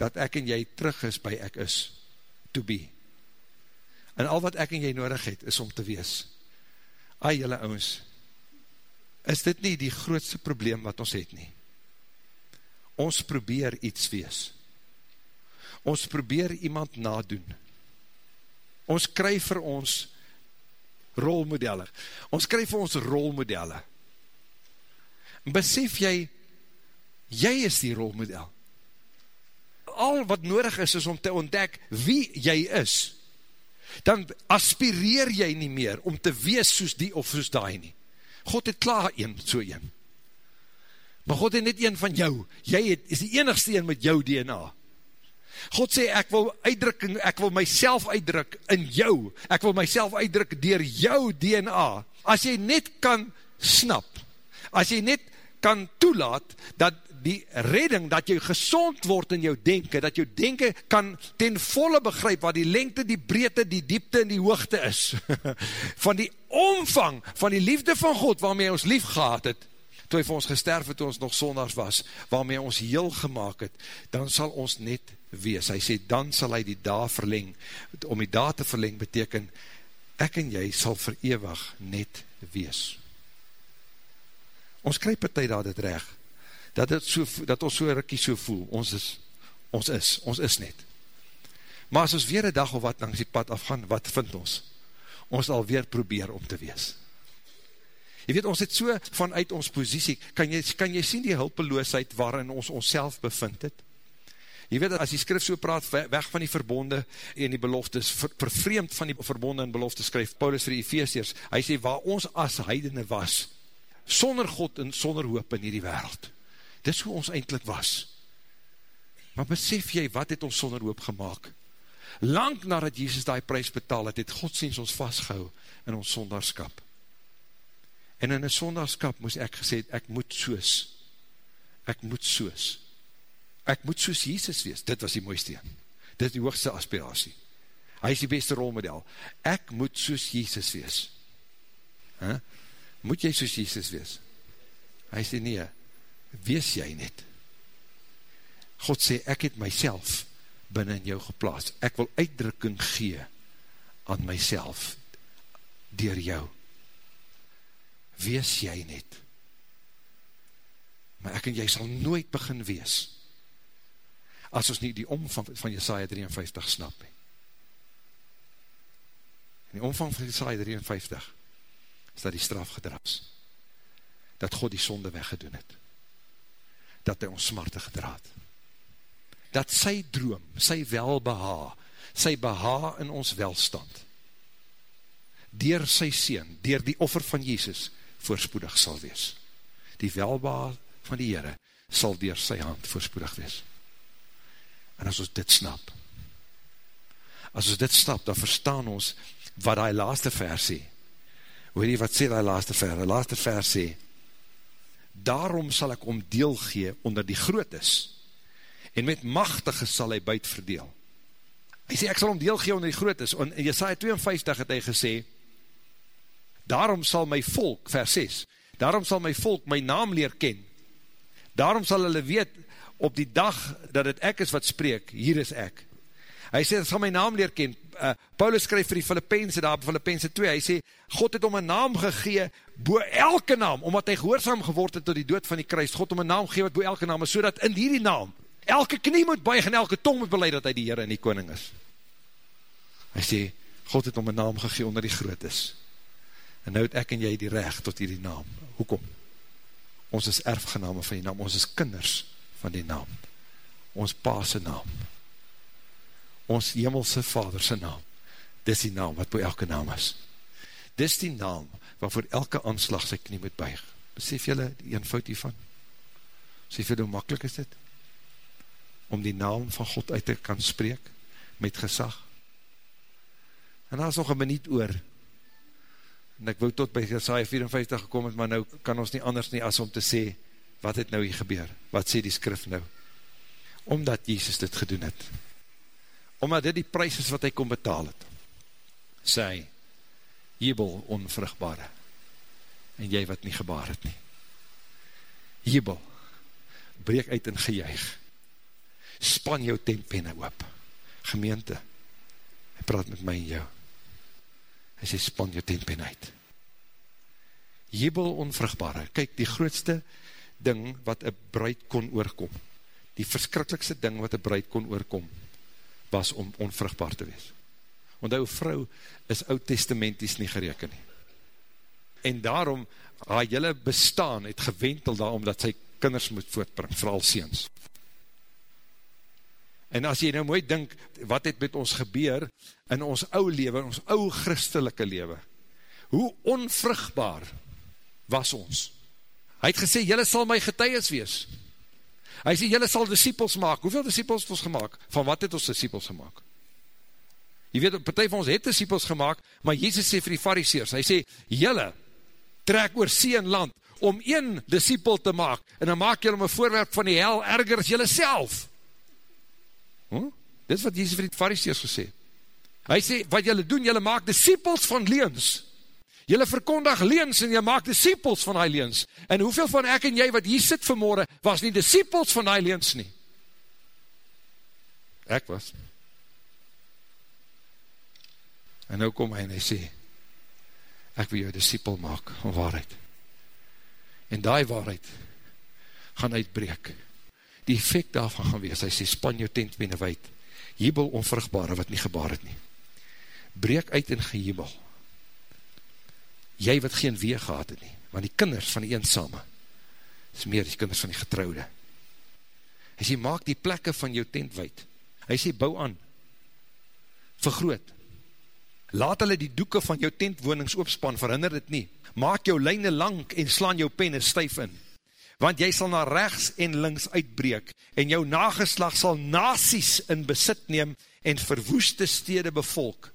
dat ek en jy terug is by ek is, to be. En al wat ek en jy nodig het, is om te wees. Ai, jylle ouwens, is dit nie die grootste probleem wat ons het nie? Ons probeer iets wees. Ons probeer iemand nadoen. Ons kry vir ons rolmodelle. Ons kry vir ons rolmodelle. Besef jy, jy is die rolmodel al wat nodig is, is om te ontdek wie jy is, dan aspireer jy nie meer om te wees soos die of soos die nie. God het klaar een, so een. Maar God het net een van jou. Jy het, is die enigste een met jou DNA. God sê, ek wil uitdruk, ek wil myself uitdruk in jou. Ek wil myself uitdruk dier jou DNA. As jy net kan snap, as jy net kan toelaat, dat die redding, dat jy gezond word in jou denken, dat jou denken kan ten volle begryp wat die lengte, die breedte, die diepte en die hoogte is. van die omvang van die liefde van God, waarmee ons lief gehad het, toe hy vir ons gesterf het, toe ons nog zondags was, waarmee ons heel gemaakt het, dan sal ons net wees. Hy sê, dan sal hy die dag verleng. Om die dag te verleng beteken, ek en jy sal verewig net wees. Ons krijg partij daar dit recht, dat, het so, dat ons so rikkie so voel, ons is, ons is, ons is net. Maar as ons weer een dag of wat langs die pad afgaan, wat vind ons? ons alweer probeer om te wees. Jy weet, ons het so vanuit ons positie, kan jy, kan jy sien die hulpeloosheid waarin ons ons bevind het? Jy weet, as die skrif so praat, weg van die verbonde en die beloftes, ver, vervreemd van die verbonde en beloftes, skryf Paulus vir die Ephesiërs, hy sê, waar ons as heidene was, sonder God en sonder hoop in die wereld. Dis hoe ons eindelijk was. Maar besef jy, wat het ons sonder hoop gemaakt? Lang nadat Jesus die prijs betaal het, het Godsdienst ons vastgehou in ons sondagskap. En in een sondagskap moes ek gesê, ek moet soos, ek moet soos, ek moet soos Jesus wees, dit was die mooiste een, dit is die hoogste aspiratie, hy is die beste rolmodel, ek moet soos Jesus wees, huh? moet jy soos Jesus wees, hy sê nie, wees jy net, God sê, ek het myself binnen jou geplaas, ek wil uitdrukking gee aan myself, dier jou, wees jy net, maar ek en jy sal nooit begin wees, as ons nie die omvang van Jesaja 53 snap. En die omvang van Jesaja 53 is dat die straf gedraas, dat God die sonde weggedoen het, dat hy ons smarte gedraad, dat sy droom, sy welbeha, sy beha in ons welstand, dier sy sien, dier die offer van Jezus, voorspoedig sal wees. Die welbeha van die Heere, sal dier sy hand voorspoedig wees. En as ons dit snap, as ons dit snap, dan verstaan ons, wat die laaste vers sê, weet jy wat sê die laaste vers, die laaste vers sê, daarom sal ek om deel gee, onder die groot is, en met machtige sal hy buit verdeel. Hy sê, ek sal om deel gee onder die groot is, en in Jesaja 52 het hy gesê, daarom sal my volk, vers 6, daarom sal my volk my naam leer ken, daarom sal hulle weet, op die dag dat het ek is wat spreek, hier is ek. Hy sê, dat sal my naam leer ken, uh, Paulus skryf vir die Filippense, daar op Filippense 2, hy sê, God het om een naam gegee, boe elke naam, omdat hy gehoorzaam geword het tot die dood van die kruis, God om een naam gegee wat boe elke naam is, so dat in die naam, elke knie moet buig en elke tong moet beleid dat hy die Heere en die koning is. Hy sê, God het om een naam gegee onder die groot is. En nou het ek en jy die recht tot die naam. Hoekom? Ons is erfgename van die naam, ons is kinders van die naam. Ons paase naam. Ons hemelse vaderse naam. Dis die naam wat bo elke naam is. Dis die naam waarvoor elke aanslag sy knie moet buig. Besef jylle die eenvoud hiervan? Besef jylle hoe makkelijk is dit? om die naam van God uit te kan spreek, met gesag. En daar is nog een minuut oor, en ek wou tot by Jesaja 54 gekom het, maar nou kan ons nie anders nie as om te sê, wat het nou hier gebeur? Wat sê die skrif nou? Omdat Jezus dit gedoen het. Omdat dit die prijs is wat hy kon betaal het. Sê hy, jebel onvrugbare, en jy wat nie gebaar het nie. Jebel, breek uit in gejuig, span jou tentpenne op, gemeente, hy praat met my en jou, hy sê, span jou tentpenne uit, jebel onvrugbare, kyk, die grootste ding wat een bruid kon oorkom, die verskrikkelijkste ding wat een bruid kon oorkom, was om onvrugbaar te wees. Want ou vrou is oud-testamenties nie gereken nie. En daarom, haar jylle bestaan het gewentel daar, omdat sy kinders moet voortbring, vooral seens. En as jy nou mooi dink, wat het met ons gebeur in ons ou leven, in ons ou christelike leven, hoe onvrugbaar was ons? Hy het gesê, jylle sal my getuies wees. Hy sê, jylle sal disciples maak. Hoeveel disciples het ons gemaakt? Van wat het ons disciples gemaakt? Jy weet, partij van ons het disciples gemaakt, maar Jezus sê vir die fariseers, hy sê, jylle trek oor see en land, om een disciple te maak, en dan maak jylle om een voorwerp van die hel erger as jylle self. Hm? Dit is wat Jesus vir die fariseers gesê. Hy sê, wat julle doen, julle maak disciples van leens. Julle verkondig leens en julle maak disciples van die leens. En hoeveel van ek en jy wat hier sit vanmorgen, was nie disciples van die leens nie? Ek was. En nou kom hy en hy sê, ek wil jou disciple maak van waarheid. En die waarheid gaan uitbreek die effect daarvan gaan wees, hy sê, span jou tent binnen wijd, jebel onvrugbare wat nie gebaar het nie, breek uit in gejebel, jy wat geen wee gehad het nie, want die kinders van die eensame, is meer die kinders van die getrouwde. Hy sê, maak die plekke van jou tent wijd. Hy sê, bou aan, vergroot. Laat hulle die doeken van jou tentwonings opspan, verhinder dit nie. Maak jou lijne lang en slaan jou penne stuif in. Want jy sal na rechts en links uitbreek, en jou nageslag sal nasies in besit neem, en verwoeste stede bevolk.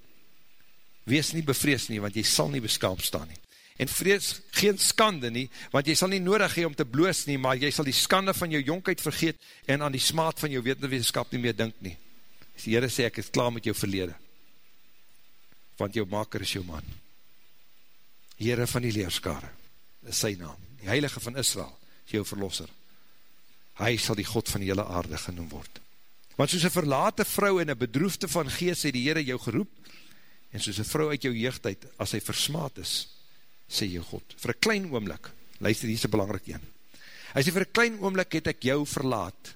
Wees nie bevrees nie, want jy sal nie beskaamd staan nie. En vrees geen skande nie, want jy sal nie nodig hee om te bloos nie, maar jy sal die skande van jou jonkheid vergeet, en aan die smaad van jou wetenwetenskap nie meer dink nie. As die Heere sê, ek is klaar met jou verlede, want jou maker is jou man. Heere van die leerskare, is sy naam, die heilige van Israel, is jou verlosser. Hy sal die God van die hele aarde genoem word. Want soos een verlate vrou en een bedroefde van geest, sê die Heere jou geroep, en soos een vrou uit jou jeugdheid, as hy versmaad is, sê jou God, vir een klein oomlik, luister, hier is een belangrijk een, hy sê, vir een klein oomlik het ek jou verlaat,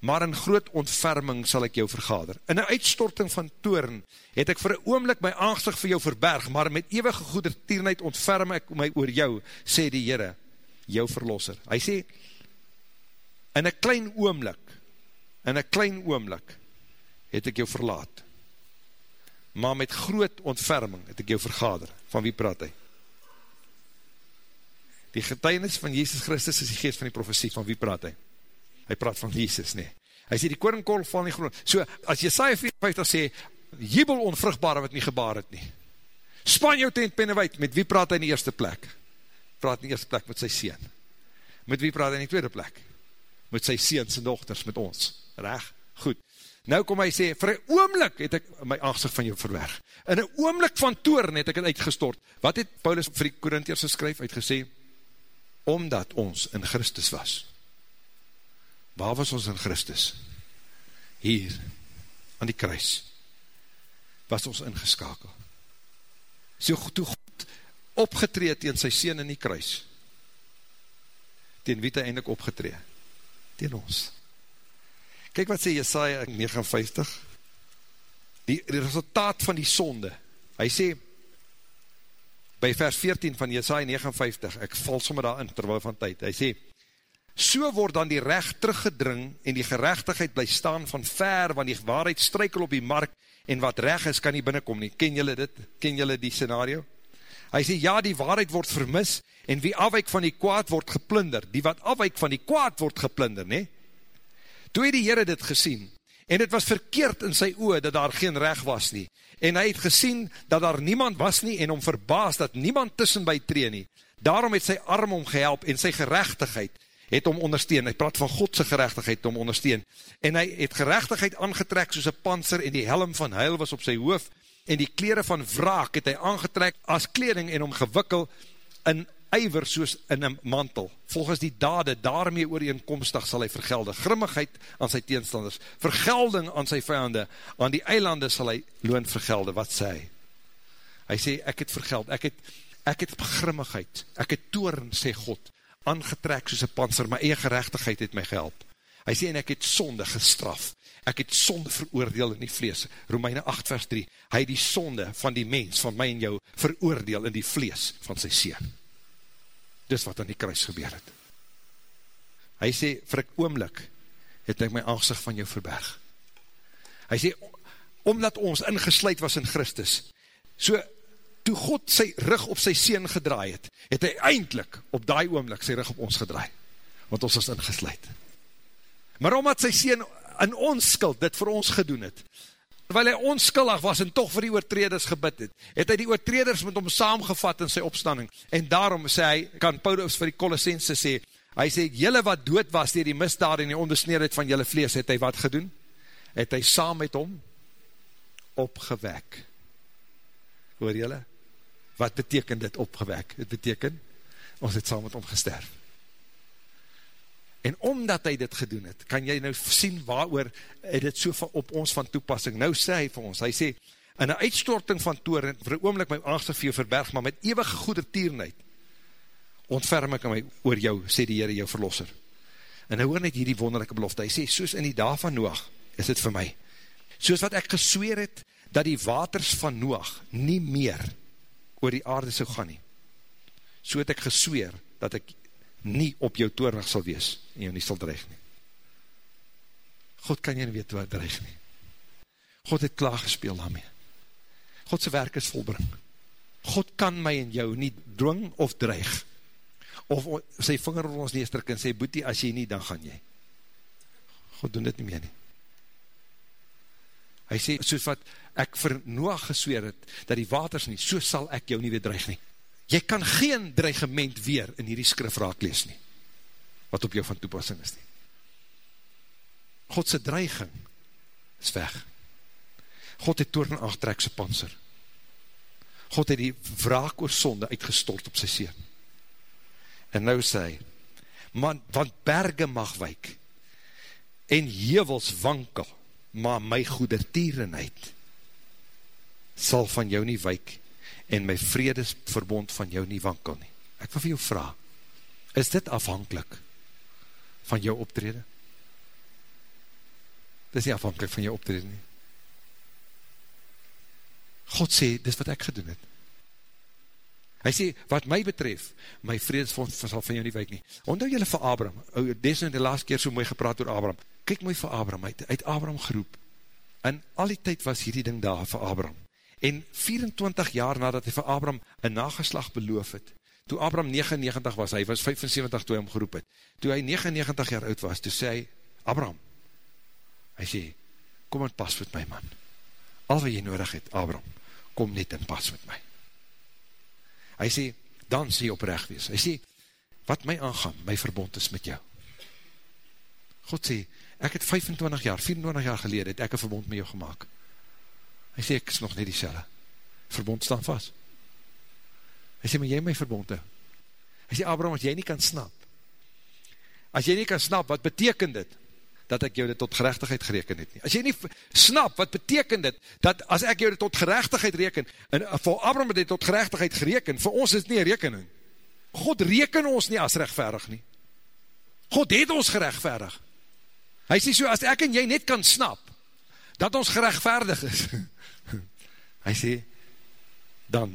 maar in groot ontferming sal ek jou vergader. In een uitstorting van toorn, het ek vir een oomlik my aangesig vir jou verberg, maar met eeuwige goedertierenheid ontferm ek my oor jou, sê die Heere, jou verlosser. Hy sê, in een klein oomlik, in een klein oomlik, het ek jou verlaat, maar met groot ontferming het ek jou vergader. Van wie praat hy? Die getuinis van Jezus Christus is die geest van die profesie, van wie praat hy? Hy praat van Jezus, nee. Hy sê, die koringkol val nie grond. So, as Jesaja 54 sê, jubel onvruchtbare wat nie gebaar het nie. Span jou tent pennewijk, met wie praat hy in die eerste plek? Praat in die eerste plek met sy sien. Met wie praat hy in die tweede plek? Met sy seens en dochters, met ons. Reg? Goed. Nou kom hy sê, vir een oomlik het ek my aangezicht van jou verwerg. In een oomlik van toorn het ek het uitgestort. Wat het Paulus vir die Korintiërs geskryf uitgesê? omdat ons in Christus was. Waar was ons in Christus? Hier, aan die kruis, was ons ingeskakel. So toe God opgetreed tegen sy sien in die kruis, tegen wie het hy eindelijk opgetreed? Tegen ons. Kijk wat sê Jesaja 59, die resultaat van die sonde, hy sê, by vers 14 van Jesaja 59, ek val sommer daar in, terwijl van tyd, hy sê, so word dan die recht teruggedring, en die gerechtigheid bly staan van ver, want die waarheid strykel op die mark, en wat recht is, kan nie binnenkom nie. Ken jylle dit? Ken jylle die scenario? Hy sê, ja, die waarheid word vermis, en wie afweik van die kwaad word geplunder, die wat afweik van die kwaad word geplunder, nie? Toe het die Heere dit gesien, en het was verkeerd in sy oor, dat daar geen recht was nie, en hy het gesien, dat daar niemand was nie, en om verbaas, dat niemand tussen by tree nie, daarom het sy arm om gehelp, en sy gerechtigheid het om ondersteun, hy praat van Godse gerechtigheid om ondersteun, en hy het gerechtigheid aangetrek soos een panser, en die helm van huil was op sy hoof, en die kleren van wraak het hy aangetrek as kleding, en om gewikkel in ijver soos in een mantel. Volgens die dade, daarmee ooreenkomstig sal hy vergelde. Grimmigheid aan sy teenstanders, vergelding aan sy vijande, aan die eilande sal hy loon vergelde. Wat sê hy? Hy sê, ek het vergeld, ek het, ek het grimmigheid, ek het toorn, sê God, aangetrek soos een panser, maar eie gerechtigheid het my gehelp. Hy sê, en ek het sonde gestraf, ek het sonde veroordeel in die vlees, Romeine 8 vers 3, hy het die sonde van die mens, van my en jou, veroordeel in die vlees van sy seen dis wat aan die kruis gebeur het. Hy sê, vir ek oomlik, het ek my aangezicht van jou verberg. Hy sê, omdat ons ingesluid was in Christus, so, toe God sy rug op sy seen gedraai het, het hy eindelijk op die oomlik sy rug op ons gedraai, want ons was ingesluid. Maar omdat sy seen in ons skuld dit vir ons gedoen het, terwyl hy onskuldig was en toch vir die oortreders gebid het, het hy die oortreders met hom saamgevat in sy opstanding, en daarom sê hy, kan Paulus vir die Colossense sê, hy sê, jylle wat dood was dier die misdaad en die ondersneerheid van jylle vlees, het hy wat gedoen? Het hy saam met hom opgewek. Hoor jylle? Wat beteken dit opgewek? Het beteken, ons het saam met hom gesterf. En omdat hy dit gedoen het, kan jy nou sien waar het dit so op ons van toepassing. Nou sê hy vir ons, hy sê, in een uitstorting van toren, vir een oomlik my aangesig vir jou verberg, maar met eeuwige goede tierenheid, ontferm ek my oor jou, sê die Heere, jou verlosser. En hy hoor net hierdie wonderlijke belofte, hy sê, soos in die dag van Noach, is dit vir my. Soos wat ek gesweer het, dat die waters van Noach nie meer oor die aarde sou gaan nie, so het ek gesweer, dat ek nie op jou toornig sal wees, en jou nie sal dreig nie. God kan jy nie weet wat dreig nie. God het klaar gespeel daarmee. Godse werk is volbring. God kan my en jou nie dwing of dreig, of sy vinger op ons neestrik en sê, boetie, as jy nie, dan gaan jy. God doen dit nie meer nie. Hy sê, soos wat ek vir Noach gesweer het, dat die waters nie, so sal ek jou nie weer dreig nie. Jy kan geen dreigement weer in hierdie skrif raak lees nie, wat op jou van toepassing is nie. Godse dreiging is weg. God het toorn aangetrek sy panser. God het die wraak oor sonde uitgestort op sy seen. En nou sê hy, man, want berge mag wyk, en hevels wankel, maar my goedertierenheid sal van jou nie wyk en my vredesverbond van jou nie wankel nie. Ek wil vir jou vraag, is dit afhankelijk van jou optrede? Dit is nie afhankelijk van jou optrede nie. God sê, dit wat ek gedoen het. Hy sê, wat my betref, my vredesverbond sal van jou nie wyk nie. Ondou jylle vir Abraham, deze in die laatste keer so mooi gepraat oor Abraham, kyk mooi vir Abraham, hy het Abraham geroep, en al die tyd was hierdie ding daar vir Abraham, en 24 jaar nadat hy vir Abraham een nageslag beloof het, toe Abraham 99 was, hy was 75 toe hy hom geroep het, toe hy 99 jaar oud was, toe sê hy, Abraham, hy sê, kom en pas met my man, al wat jy nodig het, Abraham, kom net en pas met my, hy sê, dan sê jy oprecht wees, hy sê, wat my aangaan, my verbond is met jou, God sê, ek het 25 jaar, 24 jaar gelede, het ek een verbond met jou gemaakt. Hy sê, ek is nog net die selle. Verbond staan vast. Hy sê, maar jy my verbond hou. Hy sê, Abraham, as jy nie kan snap, as jy nie kan snap, wat beteken dit, dat ek jou dit tot gerechtigheid gereken het nie. As jy nie snap, wat beteken dit, dat as ek jou dit tot gerechtigheid reken, en vir Abraham het dit tot gerechtigheid gereken, vir ons is het nie een rekening. God reken ons nie as rechtverig nie. God het ons gerechtverig. Hy sê so, as ek en jy net kan snap, dat ons gerechtvaardig is, hy sê, dan,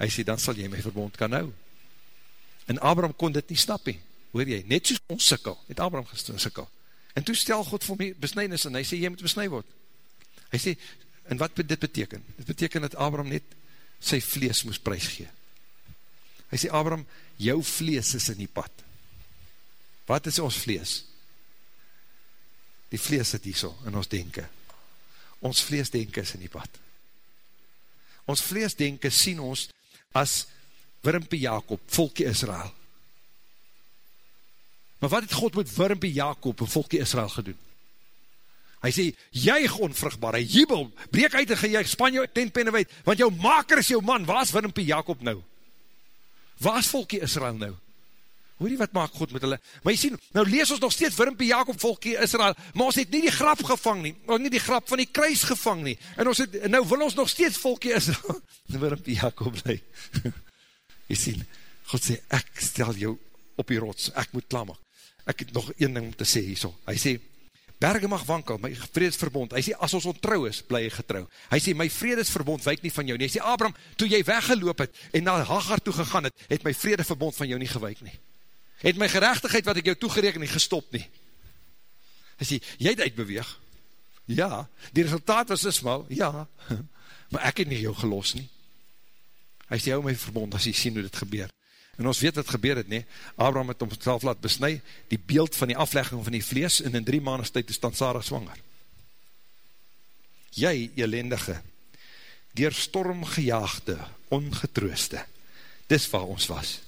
hy sê, dan sal jy my verbond kan hou. En Abraham kon dit nie snap nie, hoor jy, net soos ons sikkel, het Abraham gesikkel. En toe stel God vir my besnijnis, en hy sê, jy moet besnij word. Hy sê, en wat dit beteken? Dit beteken dat Abraham net sy vlees moes prijs gee. Hy sê, Abraham, jou vlees is in die pad. Wat is ons vlees? die vlees sit hier so in ons denken. Ons vleesdenken is in die pad. Ons vleesdenken sien ons as Wurmpie Jacob, volkie Israel. Maar wat het God met Wurmpie Jacob en volkie Israel gedoen? Hy sê, juig onvruchtbaar, hy jubel, breek uit en gejuig, span jou tentpenne wijd, want jou maker is jou man, waar is Wurmpie Jacob nou? Waar is volkie Israel nou? Hoor jy wat maak God met hulle? Maar jy sien, nou lees ons nog steeds Wurmpie Jacob volkie Israel, maar ons het nie die grap gevang nie, of nie die grap van die kruis gevang nie, en ons het, nou wil ons nog steeds volkie Israel, Wurmpie Jacob bly. jy sien, God sê, ek stel jou op die rots, ek moet klaar maak. Ek het nog een ding om te sê hierso. Hy sê, berge mag wankel, my vredesverbond. Hy sê, as ons ontrouw is, bly jy getrouw. Hy sê, my vredesverbond wyk nie van jou nie. Hy sê, Abram, toe jy weggeloop het, en na Hagar toe gegaan het, het my vredesverbond van jou nie gewyk nie het my gerechtigheid wat ek jou toegereken nie gestop nie. Hy sê, jy het uitbeweeg. Ja, die resultaat was Ismael, ja, maar ek het nie jou gelos nie. Hy sê, hou my verbond as jy sien hoe dit gebeur. En ons weet wat gebeur het nie, Abraham het homself laat besnui, die beeld van die aflegging van die vlees, en in drie maanden tyd is dan Sarah zwanger. Jy, elendige, dier storm gejaagde, ongetrooste, dis waar ons was,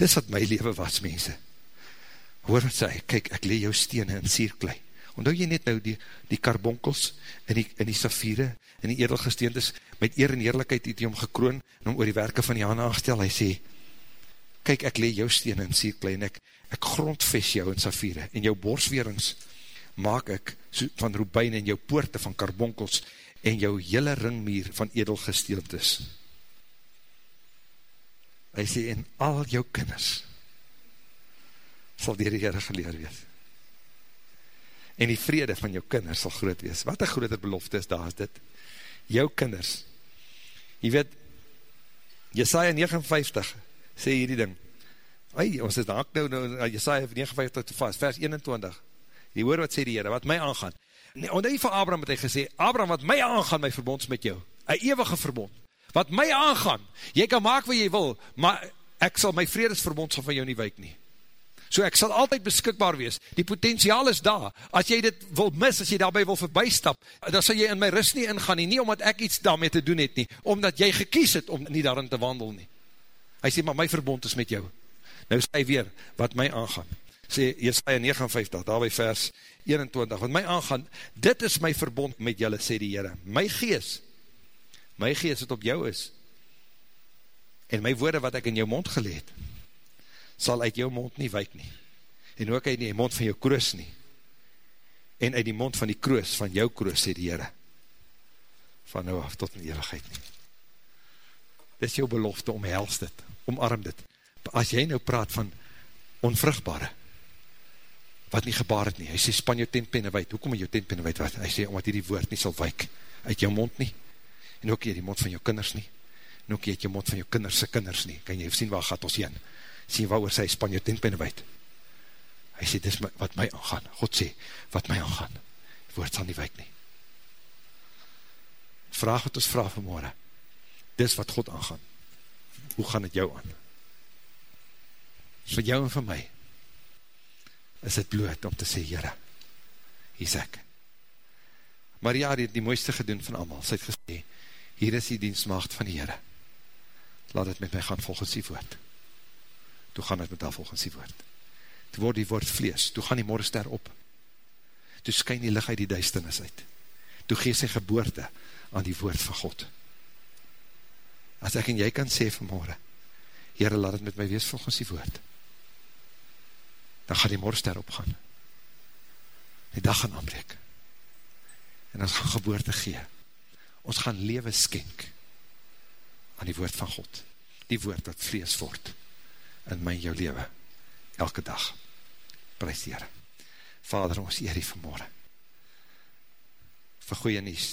Dis wat my leven was, mense. Hoor wat sê, kyk, ek lee jou stene in sierklei. Ondou jy net nou die, die karbonkels en die, en die safiere en die edelgesteentes met eer en eerlijkheid het hy om gekroon en om oor die werke van die handen aangestel. Hy sê, kyk, ek lee jou stene in sierklei en ek, ek grondves jou in safiere en jou borsweerings maak ek so, van robijn en jou poorte van karbonkels en jou hele ringmuur van edelgesteentes hy sê, en al jou kinders sal dier die Heere geleer wees. En die vrede van jou kinders sal groot wees. Wat een grote belofte is, daar is dit. Jou kinders, jy weet, Jesaja 59 sê hierdie ding. Ai, ons is daar nou, nou Jesaja 59 te vast, vers 21. Die hoor wat sê die Heere, wat my aangaan. Nee, onder die van Abraham het hy gesê, Abraham, wat my aangaan, my verbonds met jou. Een eeuwige verbond. Wat my aangaan, jy kan maak wat jy wil, maar ek sal my vredesverbond sal van jou nie wijk nie. So ek sal altyd beskikbaar wees. Die potentiaal is daar. As jy dit wil mis, as jy daarby wil verbystap, dan sal jy in my rust nie ingaan nie, nie omdat ek iets daarmee te doen het nie, omdat jy gekies het om nie daarin te wandel nie. Hy sê, maar my verbond is met jou. Nou sê hy weer, wat my aangaan. Sê, Jesaja 59, daarby vers 21, wat my aangaan, dit is my verbond met julle, sê die Heere. My gees, my gees het op jou is, en my woorde wat ek in jou mond geleed, sal uit jou mond nie wijk nie, en ook uit die mond van jou kroos nie, en uit die mond van die kroos, van jou kroos, sê die Heere, van nou af tot in eeuwigheid nie. Dit is jou belofte, omhels dit, omarm dit. As jy nou praat van onvruchtbare, wat nie gebaar het nie, hy sê, span jou tentpenne wijd, hoekom jou tentpenne wijd, wat? hy sê, omdat die woord nie sal wijk, uit jou mond nie, en ook hier die mond van jou kinders nie, en ook hier die mond van jou kinderse kinders nie, kan jy sien waar gaat ons heen, sien waar oor sy span jou tentpenne wijd. Hy sê, dis wat my aangaan. God sê, wat my aangaan. Die woord sal nie wijk nie. Vraag wat ons vraag vanmorgen. Dis wat God aangaan. Hoe gaan het jou aan? Vir jou en vir my is het bloot om te sê, Jere, hier is ek. Maria het die mooiste gedoen van allemaal. Sy het gesê, hier is die dienstmaagd van die Jere. Laat het met my gaan volgens die woord toe gaan het met haar volgens die woord. Toe word die woord vlees, toe gaan die morgenster op. Toe skyn die licht uit die duisternis uit. Toe gees sy geboorte aan die woord van God. As ek en jy kan sê vanmorgen, Heere, laat het met my wees volgens die woord. Dan gaan die morgenster opgaan. Die dag gaan aanbreek. En ons gaan geboorte gee. Ons gaan lewe skenk aan die woord van God. Die woord wat vlees word in my jou leven, elke dag. Prijs die Heere. Vader, ons eer die vanmorgen. Vir goeie nies.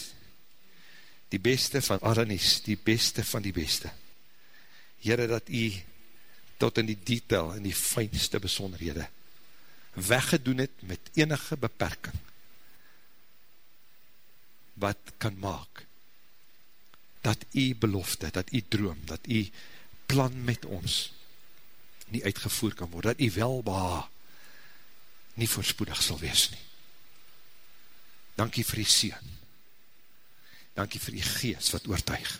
Die beste van alle nies, die beste van die beste. Heere, dat u tot in die detail, in die fijnste besonderhede, weggedoen het met enige beperking, wat kan maak, dat u belofte, dat u droom, dat u plan met ons, nie uitgevoer kan word, dat die welba nie voorspoedig sal wees nie. Dankie vir die Seen. Dankie vir die geest wat oortuig.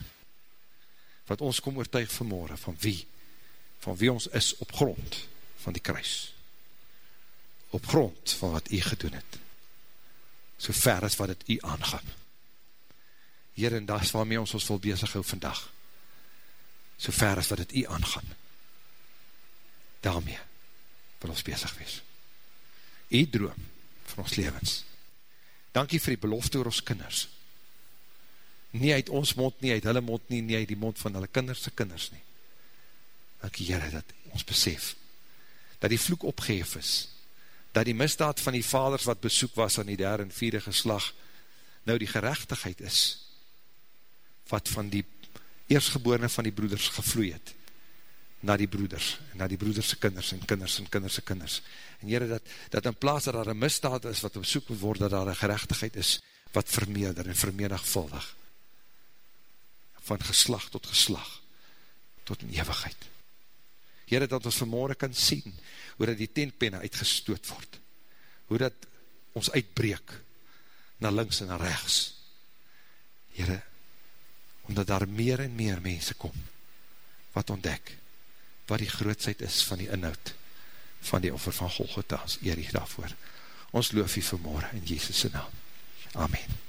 Wat ons kom oortuig vanmorgen, van wie? Van wie ons is op grond van die kruis. Op grond van wat u gedoen het. So ver as wat het u aangaan. Hier en dat is waarmee ons ons wil bezig hou vandag. So ver as wat het u aangaan daarmee wil ons bezig wees. U droom van ons levens. Dankie vir die belofte oor ons kinders. Nie uit ons mond nie, uit hulle mond nie, nie uit die mond van hulle kinderse kinders nie. Dankie Heere, dat ons besef, dat die vloek opgeef is, dat die misdaad van die vaders wat besoek was aan die derde en vierde geslag, nou die gerechtigheid is, wat van die eerstgeborene van die broeders gevloeid het, na die broeders, na die broederse kinders, en kinders, en kinderse kinders. En Heere, dat, dat in plaas dat daar een misdaad is, wat op soek moet word, dat daar een gerechtigheid is, wat vermeerder en vermenigvuldig, van geslag tot geslag, tot in eeuwigheid. Heere, dat ons vanmorgen kan sien, hoe dat die tentpenne uitgestoot word, hoe dat ons uitbreek, na links en na rechts. Heere, omdat daar meer en meer mense kom, wat ontdek, wat die grootsheid is van die inhoud van die offer van Golgotha, ons eer hier daarvoor. Ons loof hier vanmorgen in Jezus' naam. Amen.